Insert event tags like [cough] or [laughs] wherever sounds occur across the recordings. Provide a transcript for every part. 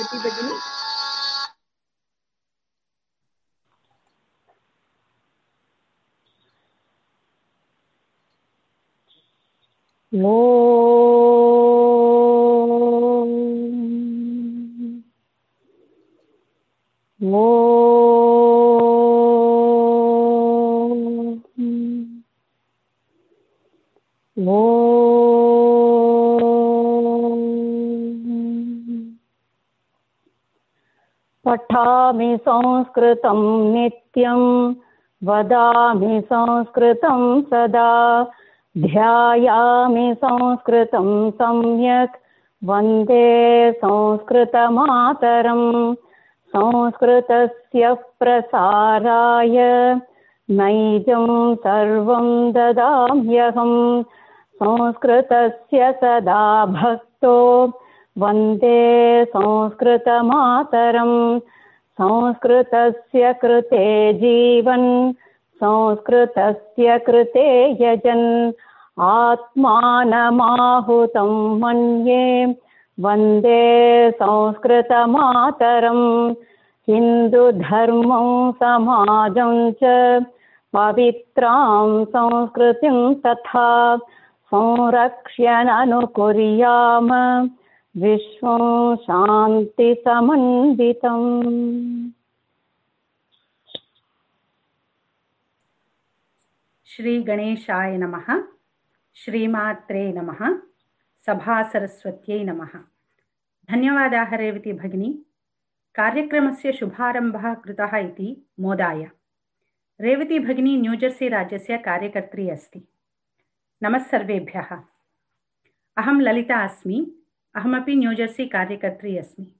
रेवती भगिनी पठामि संस्कृतं नित्यं वदामि संस्कृतं सदा, ध्यायामि संस्कृतं सम्यक्, वंदे संस्कृतमातरम्। संस्कृतस्य प्रसाराय नैजं सर्वं ददाम्यहं संस्कृतस्य सदा भक्तो वन्दे संस्कृतमातरं संस्कृतस्य कृते जीवन् संस्कृतस्य कृते यजन्। आत्मानमाहुतं मन्ये वन्दे संस्कृतमातरं हिन्दुधर्मं समाजं च पवित्रां संस्कृतिं तथा संरक्ष्यननुकुर्याम विश्वं श्री गणेशाय नमः, श्रीमात्रे नमः, सभासरस्वत्यै नमः। धन्यवादाः रेवती भगिनी। कार्यक्रमस्य शुभारम्भः कृतः इति मोदाय। रेवती भगिनी न्यूजर्सी राज्यस्य कार्यकर्त्री अस्ति। नमस्सर्वेभ्यः अहं ललिता अस्मि। अहमपि न्यूजर्सी कार्यकर्त्री अस्मि।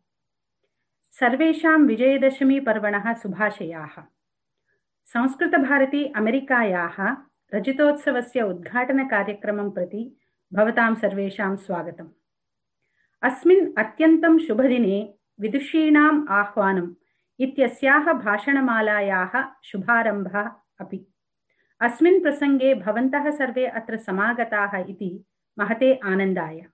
सर्वेषां विजयदशमीपर्वणः शुभाशयाः संस्कृतभारती अमेरिकायाः रजतोत्सवस्य उद्घाटनकार्यक्रमं प्रति भवतां सर्वेषां स्वागतम्। अस्मिन् अत्यन्तं शुभदिने विदुषीणाम् आह्वानम् इत्यस्याः भाषणमालायाः शुभारम्भः अपि। अस्मिन् प्रसङ्गे भवन्तः सर्वे अत्र समागताः इति महते आनन्दाय।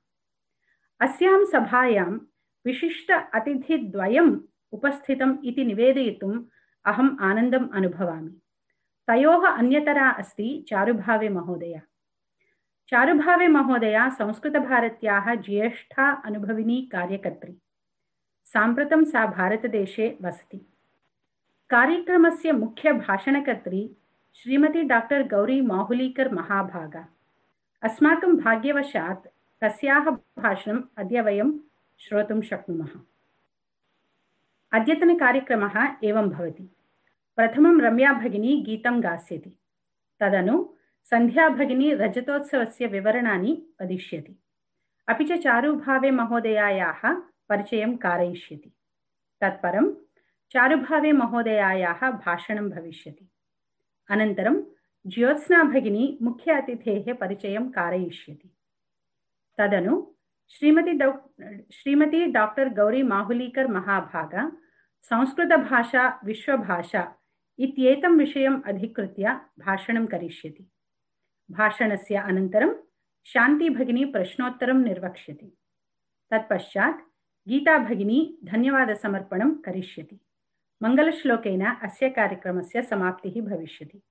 अस्यां सभायां विशिष्ट अतिथिद्वयम् उपस्थितम् इति निवेदयितुम् अहम् आनन्दम् अनुभवामि। तयोः अन्यतरा अस्ति चारुभावे महोदया। चारुभावे महोदया संस्कृतभारत्याः ज्येष्ठा अनुभविनी कार्यकर्त्री। साम्प्रतं सा भारतदेशे वसति। कार्यक्रमस्य मुख्यभाषणकर्त्री श्रीमती डाक्टर् गौरी माहुलीकर् महाभागा। अस्माकं भाग्यवशात् तस्याः भाषणम् अद्य वयं श्रोतुं शक्नुमः। अद्यतनकार्यक्रमः एवं भवति। प्रथमं रम्या भगिनी गीतं गास्यति। तदनु सन्ध्या भगिनी रजतोत्सवस्य विवरणानि वदिष्यति। अपि च चारुभावे महोदयायाः परिचयं कारयिष्यति। तत्परं चारुभावे महोदयायाः भाषणं भविष्यति। अनन्तरं ज्योत्स्ना भगिनी मुख्य अतिथेः परिचयं कारयिष्यति। तदनु श्रीमती डौ, श्रीमती डॉक्टर गौरी माहुलीकर् महाभागा संस्कृतभाषा विश्वभाषा इत्येतं विषयम् अधिकृत्य भाषणं करिष्यति। भाषणस्य अनन्तरं शान्तिभगिनी प्रश्नोत्तरं निर्वक्ष्यति। तत्पश्चात् गीता भगिनी धन्यवादसमर्पणं करिष्यति। मङ्गलश्लोकेन अस्य कार्यक्रमस्य समाप्तिः भविष्यति।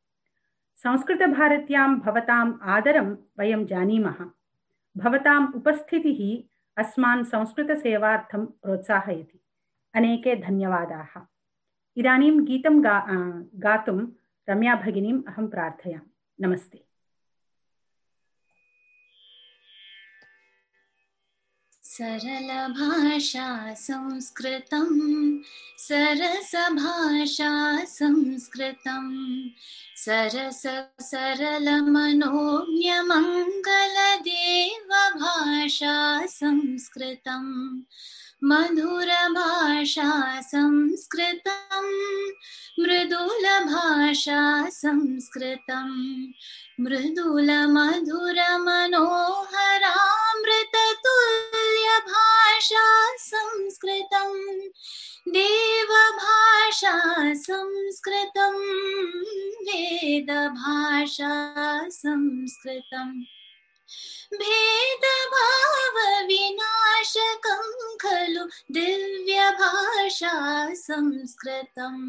संस्कृतभारत्यां भवताम् आदरं वयं जानीमः। भवताम् उपस्थितिः अस्मान् संस्कृतसेवार्थं प्रोत्साहयति। अनेके धन्यवादाः। इदानीं गीतं गा गातुं रम्या भगिनीम् अहं प्रार्थयामि। नमस्ते। सरलभाषा संस्कृतं सरसभाषा संस्कृतं सरस सरलमनोज्ञमङ्गलदेवभाषा संस्कृतं मधुरभाषा संस्कृतं मृदुलभाषा संस्कृतं मृदुलमधुरमनोहरामृततुल्यभाषा संस्कृतं देवभाषा संस्कृतं वेदभाषा संस्कृतम् भेदभावविनाशकं खलु दिव्यभाषा संस्कृतम्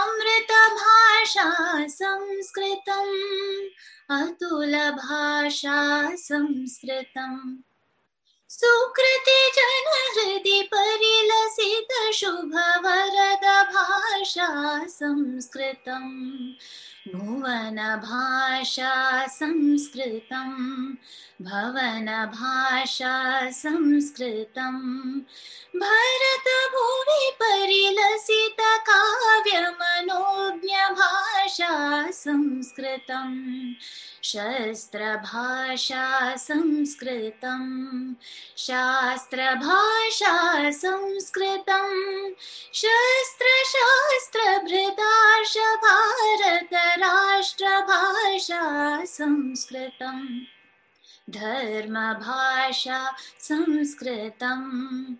अमृतभाषा संस्कृतम् अतुलभाषा संस्कृतम् सुकृति जनहृदि परिलसित शुभवरद भाषा संस्कृतम्। भुवनभाषा संस्कृतम् भवनभाषा संस्कृतम् भरतभुवि परिलसित काव्यमनोज्ञभाषा संस्कृतम् शस्त्रभाषा संस्कृतम् शास्त्रभाषा संस्कृतम् शस्त्रशास्त्रभृताश भारत राष्ट्रभाषा संस्कृतम्। धर्मभाषा संस्कृतम्।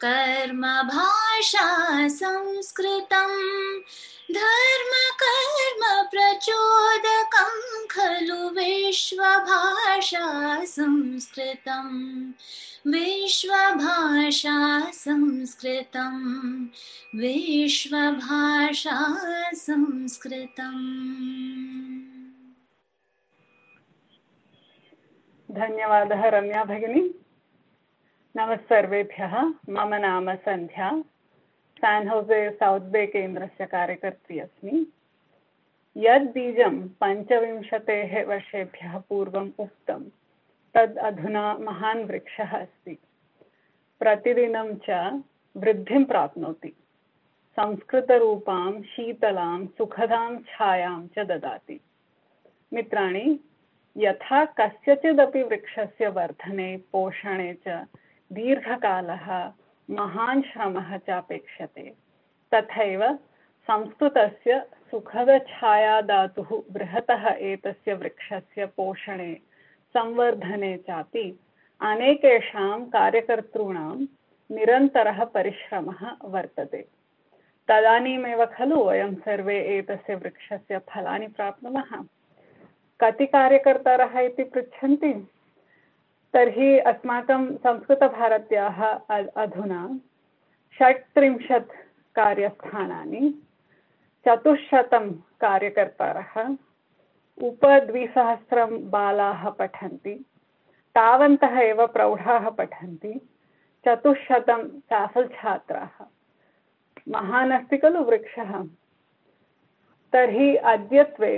कर्मभाषा संस्कृतम्। धर्मकर्म प्रचोदकं खलु विश्वभाषा संस्कृतम्। विश्वभाषा संस्कृतम्। विश्वभाषा संस्कृतम्। धन्यवादः रम्या भगिनी। नमः सर्वेभ्यः मम नाम सन्ध्या। सान् हौसे सौत् बे केन्द्रस्य कार्यकर्त्री अस्मि। यद् बीजं पञ्चविंशतेः वर्षेभ्यः पूर्वम् उक्तं, तद् अधुना महान् वृक्षः अस्ति। प्रतिदिनं च वृद्धिं प्राप्नोति। संस्कृतरूपां, शीतलां, सुखदां, छायां च ददाति। मित्राणि यथा कस्यचिदपि वृक्षस्य वर्धने, पोषणे च दीर्घकालः महान् श्रमः चापेक्षते तथैव संस्कृतस्य सुखदछायादातुः बृहतः एतस्य वृक्षस्य पोषणे, संवर्धने चापि अनेकेषां कार्यकर्तॄणां निरन्तरः परिश्रमः वर्तते। तदानीमेव खलु वयं सर्वे एतस्य वृक्षस्य फलानि प्राप्नुमः। कति कार्यकर्तारः इति पृच्छन्ति, तर्हि अस्माकं संस्कृतभारत्याः अधुना षट्त्रिंशत् कार्यस्थानानि चतुश्शतं कार्यकर्तारः, उपद्विसहस्रं बालाः पठन्ति, तावन्तः एव प्रौढाः पठन्ति चतुश्शतं साफल् छात्राः महान् अस्ति खलु वृक्षः। तर्हि अद्यत्वे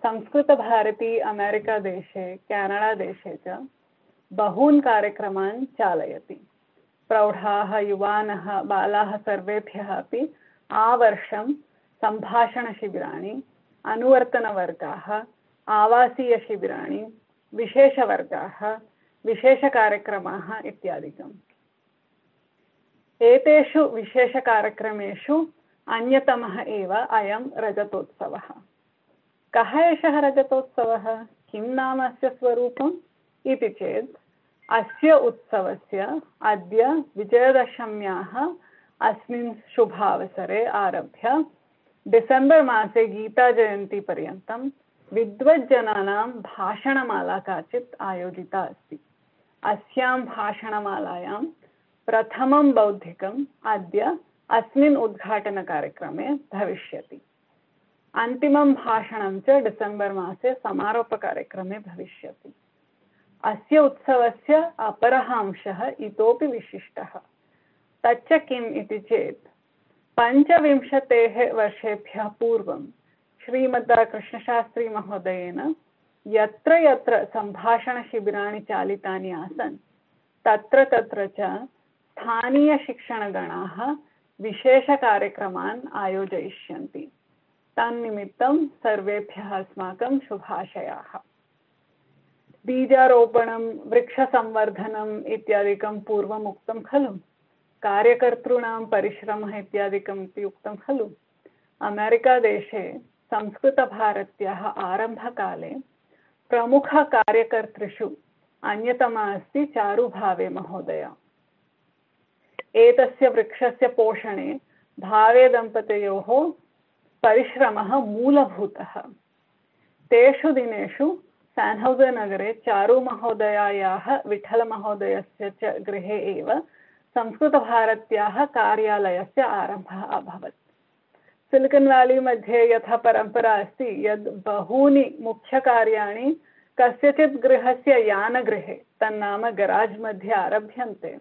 संस्कृतभारती अमेरिकादेशे, केनडादेशे च बहून् कार्यक्रमान् चालयति. प्रौढाः, युवानः, बालाः सर्वेभ्यः अपि आवर्षं सम्भाषणशिबिराणि, अनुवर्तनवर्गाः, आवासीयशिबिराणि, विशेषवर्गाः, विशेषकार्यक्रमाः इत्यादिकम्. एतेषु विशेषकार्यक्रमेषु अन्यतमः एव अयं रजतोत्सवः. कः एषः रजतोत्सवः? किं नाम अस्य स्वरूपम्? इति चेत्, अस्य उत्सवस्य अद्य विजयदशम्याः अस्मिन् शुभावसरे आरभ्य डिसेम्बर् मासे गीताजयन्तीपर्यन्तं विद्वज्जनानां भाषणमाला काचित् आयोजिता अस्ति। अस्यां भाषणमालायां प्रथमं बौद्धिकम् अद्य अस्मिन् उद्घाटनकार्यक्रमे भविष्यति। अन्तिमं भाषणं च डिसेम्बर् मासे समारोपकार्यक्रमे भविष्यति। अस्य उत्सवस्य अपरः अंशः इतोपि विशिष्टः। तच्च किम् इति चेत्, पञ्चविंशतेः वर्षेभ्यः पूर्वं श्रीमद् कृष्णशास्त्रीमहोदयेन यत्र यत्र सम्भाषणशिबिराणि चालितानि आसन्, तत्र तत्र च स्थानीयशिक्षणगणाः विशेषकार्यक्रमान् आयोजयिष्यन्ति। तन्निमित्तं सर्वेभ्यः अस्माकं शुभाशयाः। बीजारोपणं वृक्षसंवर्धनम् इत्यादिकं पूर्वम् उक्तं खलु। कार्यकर्तॄणां परिश्रमः इत्यादिकम् इति उक्तं खलु। अमेरिकादेशे संस्कृतभारत्याः आरम्भकाले प्रमुखकार्यकर्तृषु अन्यतमा अस्ति चारुभावे महोदय। एतस्य वृक्षस्य पोषणे भावे दम्पतयोः परिश्रमः मूलभूतः। तेषु दिनेषु नगरे चारुमहोदयायाः विठ्ठलमहोदयस्य च गृहे एव संस्कृतभारत्याः कार्यालयस्य आरम्भः अभवत्। सिलिकन् व्याली मध्ये यथा परम्परा अस्ति यद् बहूनि मुख्यकार्याणि कस्यचित् गृहस्य यानगृहे, तन्नाम गराज् मध्ये आरभ्यन्ते।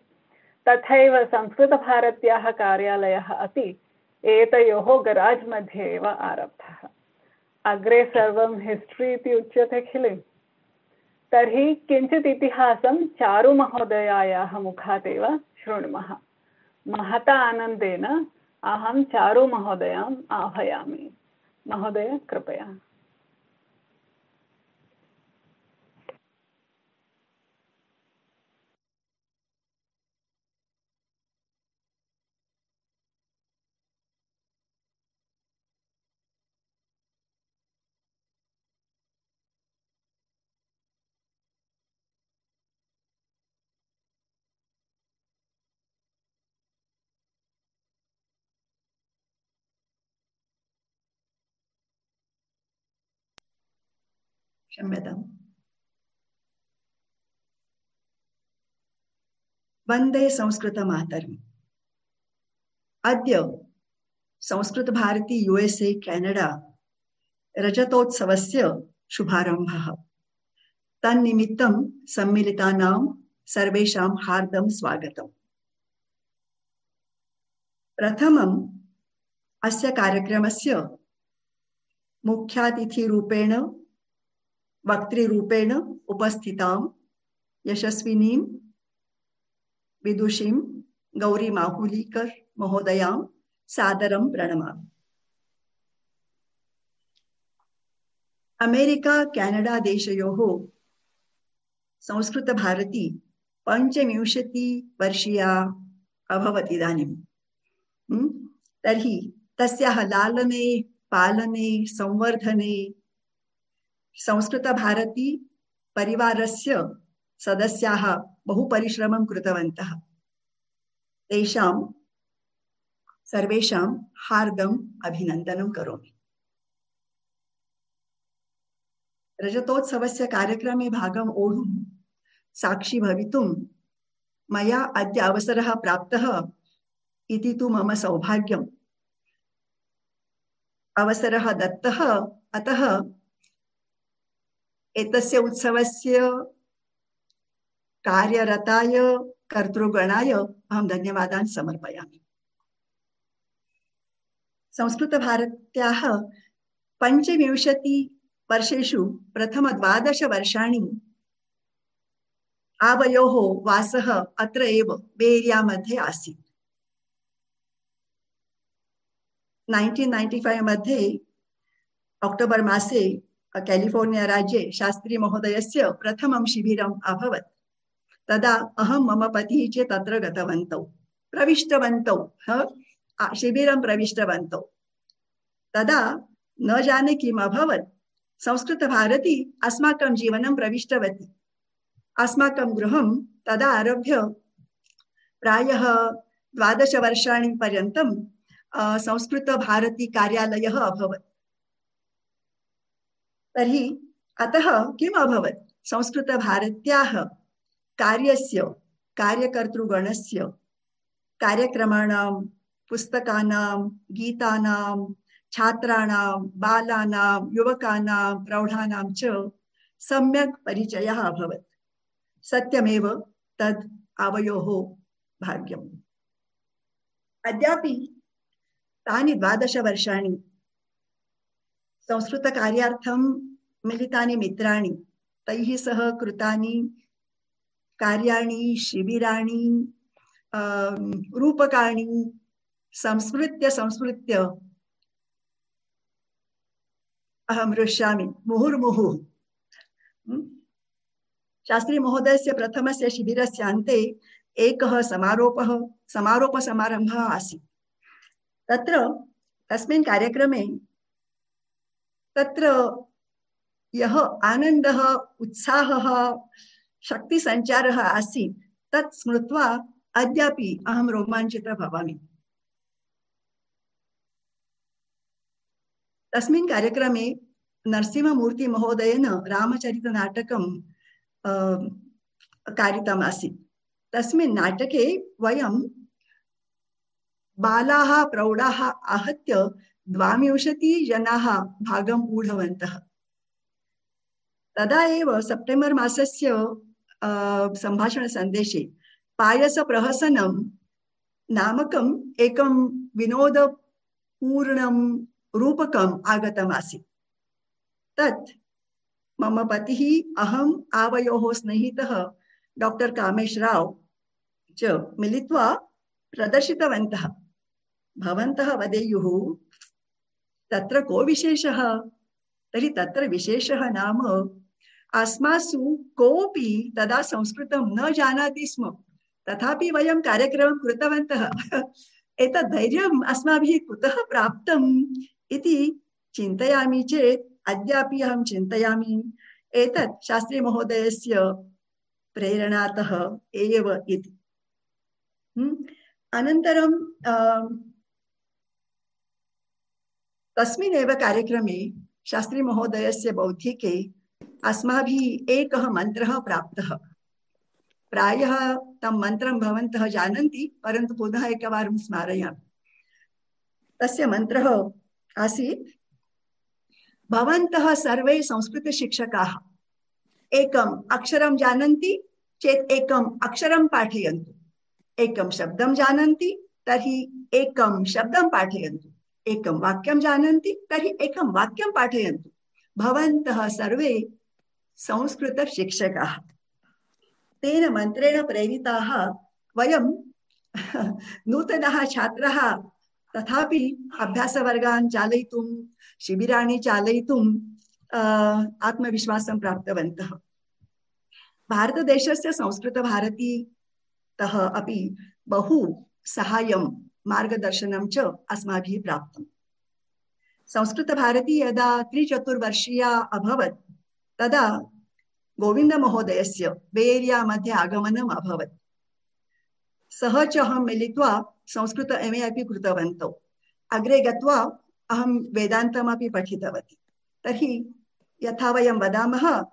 तथैव संस्कृतभारत्याः कार्यालयः अपि एतयोः गराज् मध्ये एव आरब्धः। अग्रे सर्वं हिस्ट्री इति उच्यते खिल। तर्हि किञ्चित् इतिहासं चारुमहोदयायाः मुखात् एव शृणुमः। महता आनन्देन अहं चारुमहोदयाम् आह्वयामि। महोदय, कृपया। क्षम्यताम् वंदे संस्कृतमातरम् अद्य Samskrita Bharati U S A Canada रजतोत्सवस्य शुभारम्भः तन्निमित्तं सम्मिलितानां सर्वेषां हार्दं स्वागतम् प्रथमम् अस्य कार्यक्रमस्य मुख्यातिथिरूपेण वक्तृरूपेण उपस्थितां, यशस्विनीं, विदुषीं, गौरी माहुलीकर महोदयां, सादरं प्रणमामि। अमेरिका, केनडा देशयोः संस्कृतभारती पञ्चविंशतिवर्षीया अभवत् इदानीं तर्हि तस्याः लालने, पालने, संवर्धने संस्कृतभारती परिवारस्य सदस्याः बहु परिश्रमं कृतवन्तः। तेषां सर्वेषां हार्दम् अभिनन्दनं करोमि। रजतोत्सवस्य कार्यक्रमे भागम् ओढुं साक्षी भवितुं मया अद्य अवसरः प्राप्तः इति तु मम सौभाग्यम्। अवसरः दत्तः, अतः एतस्य उत्सवस्य कार्यरताय, कर्तृगणाय अहं धन्यवादान् समर्पयामि। संस्कृतभारत्याः पञ्चविंशतिवर्षेषु प्रथमद्वादशवर्षाणि आवयोः वासः अत्र एव बेरिया मध्ये आसीत्। नैन्टीन् नैन्टि फैव् मध्ये अक्टोबर् मासे कैलिफ़ोर्निया राज्ये शास्त्री महोदयस्य प्रथमं शिबिरम् अभवत्। तदा अहं मम पतिः च तत्र गतवन्तौ। प्रविष्टवन्तौ शिबिरं प्रविष्टवन्तौ। तदा न जाने किम् अभवत्। संस्कृतभारती अस्माकं जीवनं प्रविष्टवती। अस्माकं गृहं तदा आरभ्य प्रायः द्वादशवर्षाणि पर्यन्तं संस्कृतभारती कार्यालयः अभवत्। तर्हि अतः किम् अभवत्? संस्कृतभारत्याः कार्यस्य कार्यकर्तृगणस्य कार्यक्रमाणां पुस्तकानां गीतानां छात्राणां बालानां युवकानां प्रौढानां च सम्यक् परिचयः अभवत्। सत्यमेव तद् आवयोः भाग्यम्। अद्यापि तानि द्वादशवर्षाणि संस्कृतकार्यार्थं मिलितानि मित्राणि। तैः सह कृतानि कार्याणि, शिबिराणि रूपकाणि, संस्मृत्य संस्मृत्य अहं हृष्यामि। मुहुर्मुहुः। शास्त्री महोदयस्य प्रथमस्य शिबिरस्य अन्ते एकः समारोपः, समारोपसमारम्भः आसीत्। तत्र तस्मिन् कार्यक्रमे तत्र यः आनन्दः उत्साहः शक्तिसञ्चारः आसीत् तत् स्मृत्वा अद्यापि अहं रोमाञ्चिता भवामि। तस्मिन् कार्यक्रमे नरसिंहमूर्तिमहोदयेन रामचरितनाटकं अ, कारितमासीत् तस्मिन् नाटके वयं बालाः प्रौढाः आहत्य द्वाविंशतिजनाः भागम् ऊढवन्तः तदा एव सेप्टेम्बर् मासस्य सम्भाषणसन्देशे पायसप्रहसनं नामकम् एकं विनोदपूर्णं रूपकम् आगतमासीत् तत् मम पतिः अहम् आवयोः स्नेहितः डॉक्टर् कामेश राव च मिलित्वा प्रदर्शितवन्तः भवन्तः वदेयुः तत्र को विशेषः? तर्हि तत्र विशेषः नाम अस्मासु कोऽपि तदा संस्कृतं न जानाति स्म। तथापि वयं कार्यक्रमं कृतवन्तः। [laughs] एतत् धैर्यम् अस्माभिः कुतः प्राप्तम् इति चिन्तयामि चेत् अद्यापि अहं चिन्तयामि। एतत् शास्त्रीमहोदयस्य प्रेरणातः एव इति। हम्म? अनन्तरं तस्मिन्नेव कार्यक्रमे शास्त्रीमहोदयस्य बौद्धिके अस्माभिः एकः मन्त्रः प्राप्तः। प्रायः तं मन्त्रं भवन्तः जानन्ति, परन्तु पुनः एकवारं स्मारयामि। तस्य मन्त्रः आसीत्, भवन्तः सर्वे संस्कृतशिक्षकाः, एकम् अक्षरं जानन्ति, चेत् एकम् अक्षरं पाठयन्तु। एकं शब्दं जानन्ति, तर्हि एकं शब्दं पाठयन्तु। एकं वाक्यं जानन्ति तर्हि एकं वाक्यं पाठयन्तु। भवन्तः सर्वे संस्कृतशिक्षकाः। तेन मन्त्रेण प्रेरिताः वयं [laughs] नूतनः छात्रः तथापि अभ्यासवर्गान् चालयितुं शिबिराणि चालयितुं अ, आत्मविश्वासं प्राप्तवन्तः। भारतदेशस्य संस्कृतभारतीतः अपि बहु सहायं मार्गदर्शनं च अस्माभिः प्राप्तम्। संस्कृतभारती यदा त्रिचतुर्वर्षीया अभवत्, तदा गोविन्दमहोदयस्य बेरिया मध्ये आगमनम् अभवत्। सः च अहं मिलित्वा संस्कृत एम् ए अपि कृतवन्तौ। अग्रे गत्वा अहं वेदान्तमपि पठितवती। तर्हि यथा वयं वदामः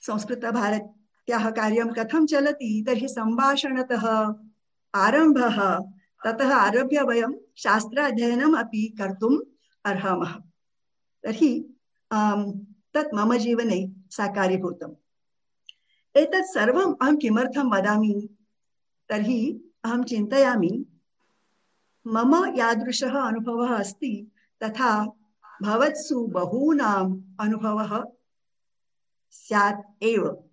संस्कृतभारत्याः कार्यं कथं चलति, तर्हि सम्भाषणतः आरम्भः ततः आरभ्य वयं शास्त्राध्ययनम् अपि कर्तुम् अर्हामः। तर्हि तत् मम जीवने साकारीभूतम् एतत् सर्वम् अहं किमर्थं वदामि? तर्हि, अहं चिन्तयामि, मम यादृशः अनुभवः अस्ति तथा भवत्सु बहूनाम् अनुभवः स्यात् एव?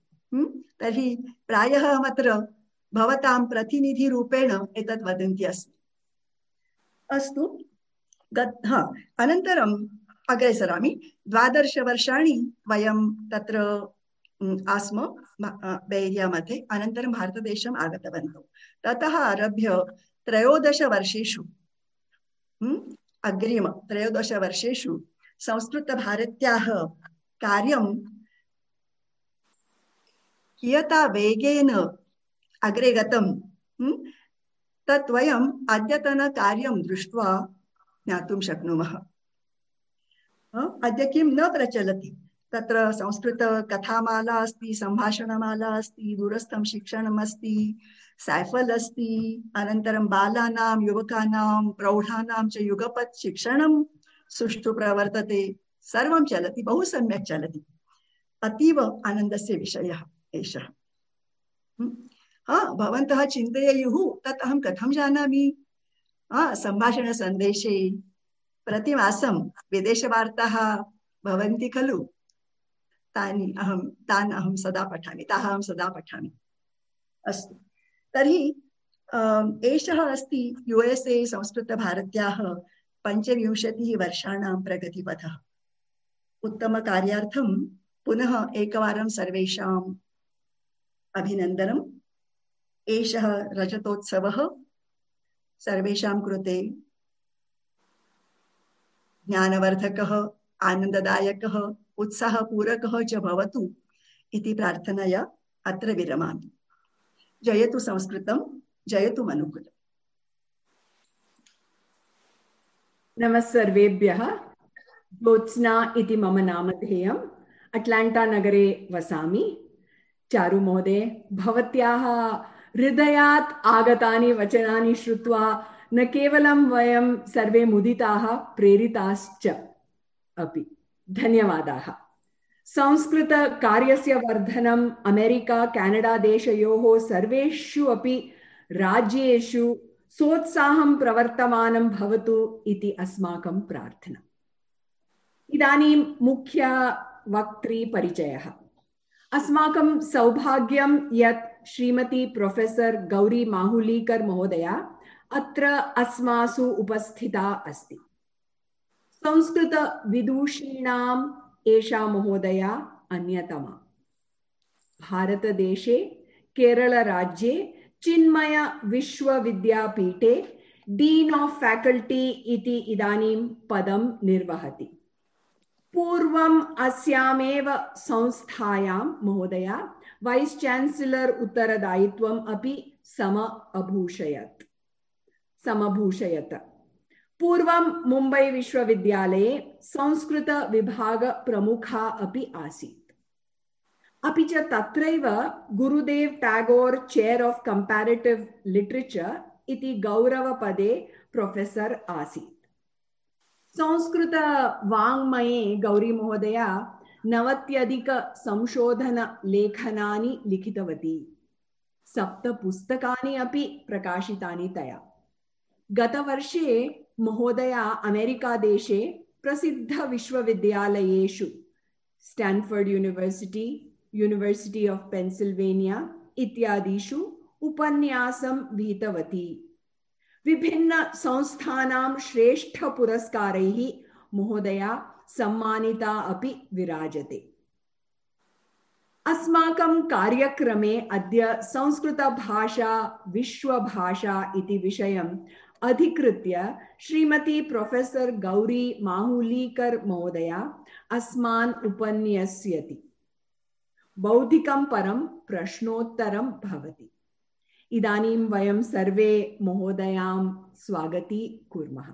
तर्हि, प्रायः अहमत्र भवतां प्रतिनिधिरूपेण एतत् वदन्ती अस्मि। अस्तु गत् हा अनन्तरम् अग्रे सरामि। द्वादशवर्षाणि वयं तत्र आस्म बेरिया मध्ये अनन्तरं भारतदेशम् आगतवन्तौ। ततः आरभ्य त्रयोदशवर्षेषु अग्रिम त्रयोदशवर्षेषु संस्कृतभारत्याः कार्यं कियता वेगेन अग्रे गतं तत् वयम् अद्यतनकार्यं दृष्ट्वा ज्ञातुं शक्नुमः। अद्य किं न प्रचलति? तत्र संस्कृतकथामाला अस्ति सम्भाषणमाला अस्ति दूरस्थं शिक्षणम् अस्ति सैफल् अस्ति अनन्तरं बालानां युवकानां प्रौढानां च युगपत् शिक्षणं सुष्ठु प्रवर्तते। सर्वं चलति बहु सम्यक् चलति। अतीव आनन्दस्य विषयः एषः। हा भवन्तः चिन्तयेयुः तत् अहं कथं जानामि? हा सम्भाषणसन्देशे प्रतिमासं विदेशवार्ताः भवन्ति खलु? तानि अहं तान् अहं सदा पठामि ताः अहं सदा पठामि। अस्तु। तर्हि अम्, एषः अस्ति यु एस् ए संस्कृतभारत्याः पञ्चविंशतिः वर्षाणां प्रगतिपथः। उत्तमकार्यार्थं पुनः एकवारं सर्वेषाम् अभिनन्दनम् एषः रजतोत्सवः सर्वेषां कृते ज्ञानवर्धकः, आनन्ददायकः, उत्साहपूरकः च भवतु इति प्रार्थनया अत्र विरमामि। जयतु संस्कृतं, जयतु मनुकुलम्। नमः ज्योत्स्ना इति मम नामधेयम्। अट्लाण्टा नगरे वसामि। चारुमहोदय भवत्याः हृदयात् आगतानि वचनानि श्रुत्वा न केवलं वयं सर्वे मुदिताः, प्रेरिताश्च अपि। धन्यवादाः। संस्कृतकार्यस्य वर्धनम् अमेरिका, केनडा सर्वेषु अपि राज्येषु सोत्साहं प्रवर्तमानं भवतु इति अस्माकं प्रार्थना। इदानीं मुख्यवक्त्री परिचयः अस्माकं सौभाग्यं यत् श्रीमती प्रोफेसर् गौरी माहुलीकर् महोदया अत्र अस्मासु उपस्थिता अस्ति। संस्कृतविदूषीणाम् एषा महोदया अन्यतमा। भारतदेशे केरळराज्ये चिन्मय विश्वविद्यापीठे डीन् आफ् फैकल्टी इति इदानीं पदं निर्वहति। पूर्वम् अस्यामेव संस्थायां महोदया वैस् चान्सेलर् उत्तरदायित्वम् अपि सम अभूषयत् समभूषयत् पूर्वं मुम्बै विश्वविद्यालये संस्कृतविभागप्रमुखा अपि आसीत् अपि च तत्रैव Gurudev Tagore chair of comparative literature इति गौरवपदे प्रोफेसर आसीत् संस्कृत वाङ्मये गौरी महोदया नवत्यधिक संशोधन लेखनानि लिखितवती। सप्त पुस्तकानि अपि प्रकाशितानि तया। गतवर्षे महोदया अमेरिका देशे प्रसिद्ध विश्वविद्यालयेषु Stanford University University of Pennsylvania इत्यादिषु उपन्यासं विहितवती विभिन्न संस्थानां श्रेष्ठ पुरस्कारैः महोदया सम्मानिता अपि विराजते। अस्माकं कार्यक्रमे अद्य संस्कृतभाषा, विश्वभाषा इति विषयम् अधिकृत्य श्रीमती प्रोफेसर गौरी माहुलीकर महोदया अस्मान् उपन्यस्यति। बौद्धिकं परं प्रश्नोत्तरं भवति। इदानीं वयं सर्वे महोदयां स्वागती कुर्मः।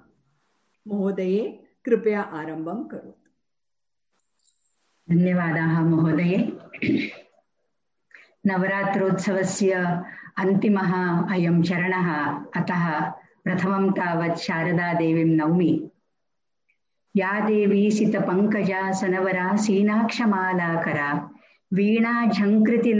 महोदये कृपया आरम्भं करोतु धन्यवादाः महोदये। नवरात्रोत्सवस्य अन्तिमः अयं चरणः, अतः प्रथमं तावत् शारदादेवीं नौमि। या देवी सितपङ्कजा सनवरा सीनाक्षमालाकरा वीणा झङ्कृति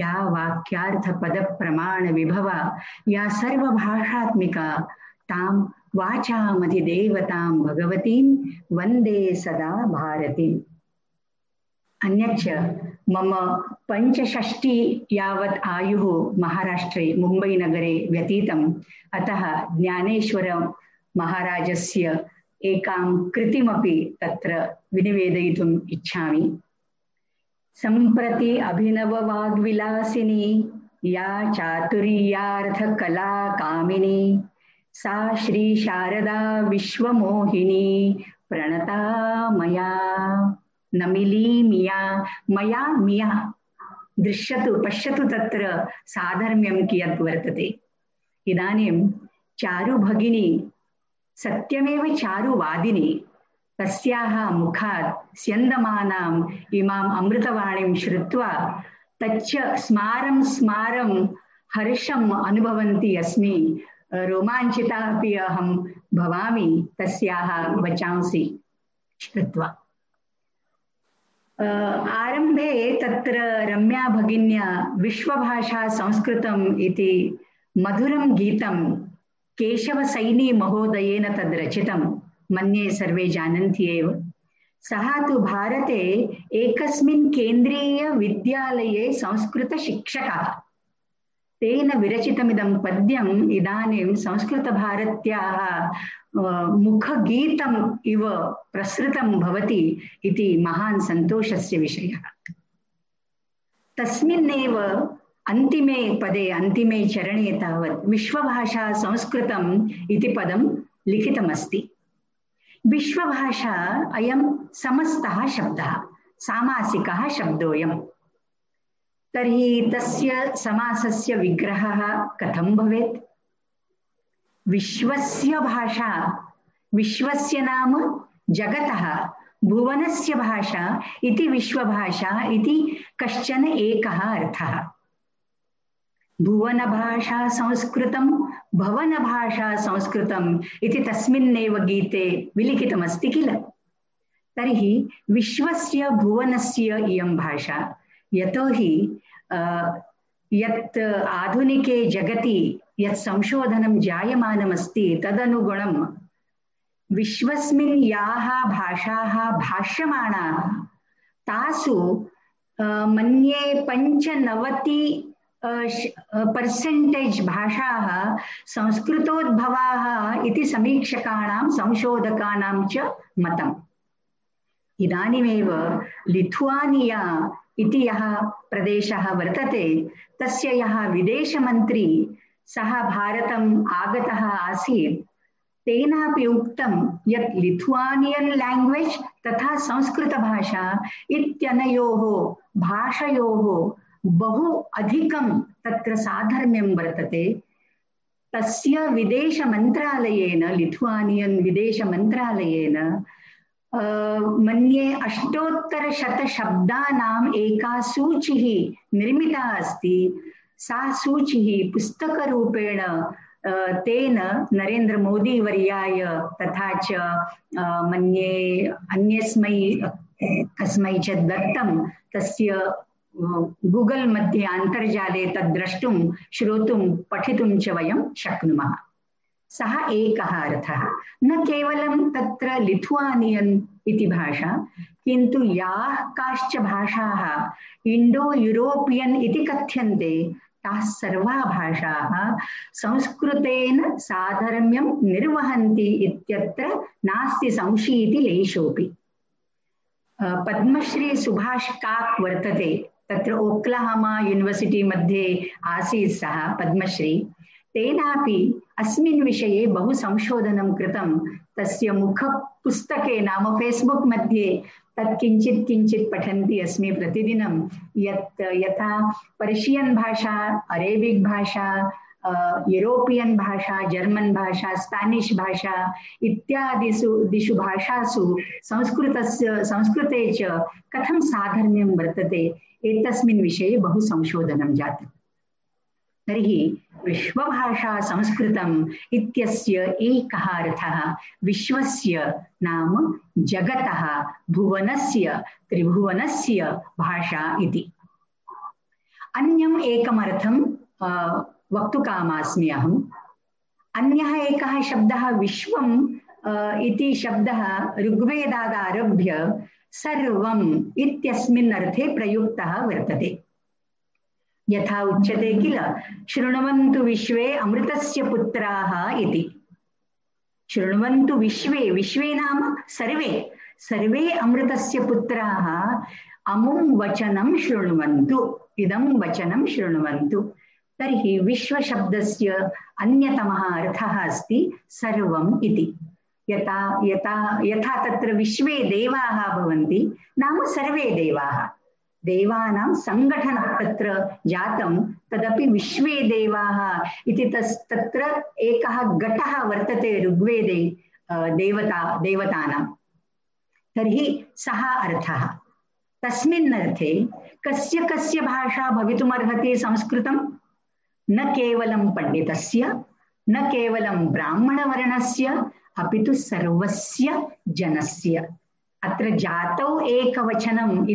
या वाक्यार्थ पद प्रमाण विभवा या सर्वभाषात्मिका, तां वाचामधिदेवतां भगवतीं, वंदे सदा भारतीम् अन्यच्च, मम पञ्चषष्टि यावत् आयुः महाराष्ट्रे मुम्बैनगरे व्यतीतम्। अतः ज्ञानेश्वर महाराजस्य एकां कृतिमपि तत्र विनिवेदयितुम् इच्छामि। सम्प्रति अभिनववाग्विलासिनी, या चातुर्यार्थकला कामिनी सा श्रीशारदा विश्वमोहिनी, प्रणता मया, नमिली मिया, मया मिया। दृश्यतु, पश्यतु तत्र साधर्म्यं कियत् वर्तते। इदानीं चारुभगिनी, सत्यमेव चारुवादिनी तस्याः मुखात् स्यन्दमानाम् इमाम् अमृतवाणीं श्रुत्वा तच्च स्मारं स्मारं हर्षम् अनुभवन्ती अस्मि। रोमाञ्चिता अपि अहं भवामि, तस्याः वचांसि श्रुत्वा। आरम्भे तत्र रम्या भगिन्या विश्वभाषा संस्कृतम् इति मधुरं गीतं केशवसैनी महोदयेन तद् रचितं मन्ये सर्वे जानन्ति एव। सः तु भारते एकस्मिन् केन्द्रीयविद्यालये संस्कृतशिक्षकः। तेन विरचितमिदं पद्यम् इदानीं संस्कृतभारत्याः मुखगीतम् इव प्रसृतं भवति इति महान् सन्तोषस्य विषयः। तस्मिन्नेव अन्तिमे पदे, अन्तिमे चरणे तावत् विश्वभाषा संस्कृतम् इति पदं लिखितमस्ति। विश्वभाषा अयं समस्तः शब्दः, सामासिकः शब्दोऽयम्। तर्हि तस्य समासस्य विग्रहः कथं भवेत्? विश्वस्य भाषा, विश्वस्य नाम जगतः, भुवनस्य भाषा इति विश्वभाषा इति कश्चन एकः अर्थः। संस्कृतं, भवनभाषा संस्कृतम् इति तस्मिन्नेव गीते विलिखितमस्ति किल? तर्हि विश्वस्य भुवनस्य इयं भाषा, यतोहि यत् आधुनिके जगति यत् संशोधनं जायमानमस्ति तदनुगुणं विश्वस्मिन् याः भाषाः भाष्यमाणाः, तासु मन्ये पञ्चनवति पर्सेण्टेज् भाषाः संस्कृतोद्भवाः इति समीक्षकाणां च मतम्। इदानीमेव लिथुआनिया इति यः प्रदेशः वर्तते, तस्य यः विदेशमन्त्री सः भारतम् आगतः आसीत्, तेनापि उक्तं यत् लिथुआनियन् लाङ्ग्वेज् तथा संस्कृतभाषा इत्यनयोः भाषयोः बहु अधिकं तत्र साधर्म्यं वर्तते। तस्य विदेशमन्त्रालयेन, लिथुआनियन् विदेशमन्त्रालयेन मन्ये अष्टोत्तरशतशब्दानाम् एका सूचिः निर्मिता अस्ति। सा सूचिः पुस्तकरूपेण तेन नरेन्द्रमोदीवर्याय तथा च मन्ये अन्यस्मै कस्मैचित् दत्तं तस्य गूगल् मध्ये अन्तर्जाले तद् द्रष्टुं, श्रोतुं, पठितुं च वयं शक्नुमः। सः एकः अर्थः। न केवलं तत्र लिथुआनियन् इति भाषा, किन्तु याः काश्च भाषाः, इण्डो यूरोपियन् इति कथ्यन्ते, ताः सर्वाः भाषाः संस्कृतेन साधर्म्यं निर्वहन्ति इत्यत्र नास्ति संशीति लेशोऽपि। पद्मश्री सुभाष काक् वर्तते। तत्र ओक्लहामा यूनिवर्सिटी मध्ये आसीत् सः पद्मश्री। तेनापि अस्मिन् विषये बहु संशोधनं कृतं। तस्य मुखपुस्तके नाम फेस्बुक् मध्ये तत् किञ्चित् किञ्चित् पठन्ती अस्मि प्रतिदिनं। यत् यथा पर्शियन् भाषा, अरेबिक् भाषा यूरोपियन् भाषा, जर्मन् भाषा, स्पानिश् भाषा इत्यादिषु दिषु भाषासु संस्कृतस्य संस्कृते च कथं साधर्म्यं वर्तते? एतस्मिन् विषये बहु संशोधनं जातम् तर्हि विश्वभाषा संस्कृतम् इत्यस्य एकः अर्थः विश्वस्य नाम जगतः, भुवनस्य, त्रिभुवनस्य भाषा इति। अन्यम् एकमर्थं वक्तुकामास्मि अहम् अन्यः एकः शब्दः विश्वम् इति शब्दः ऋग्वेदादारभ्य सर्वम् इत्यस्मिन् अर्थे प्रयुक्तः वर्तते। यथा उच्यते किल? शृण्वन्तु विश्वे अमृतस्य पुत्राः इति। शृण्वन्तु विश्वे विश्वे नाम सर्वे। सर्वे अमृतस्य पुत्राः। अमुं वचनं शृण्वन्तु। इदं वचनं शृण्वन्तु। तर्हि विश्वशब्दस्य अन्यतमः अर्थः अस्ति सर्वम् इति। यथा यथा यथा तत्र विश्वे देवाः भवन्ति, नाम सर्वे देवाः। देवानां सङ्घटनं तत्र जातं, तदपि विश्वे देवाः इति तस्, तत्र एकः घटः वर्तते ऋग्वेदे देवता, देवतानां। तर्हि सः अर्थः। तस्मिन् अर्थे कस्य कस्य भाषा भवितुमर्हति संस्कृतं न केवलं पण्डितस्य, न केवलं ब्राह्मणवर्णस्य अपि तु जनस्य। अत्र जातौ एकवचनम्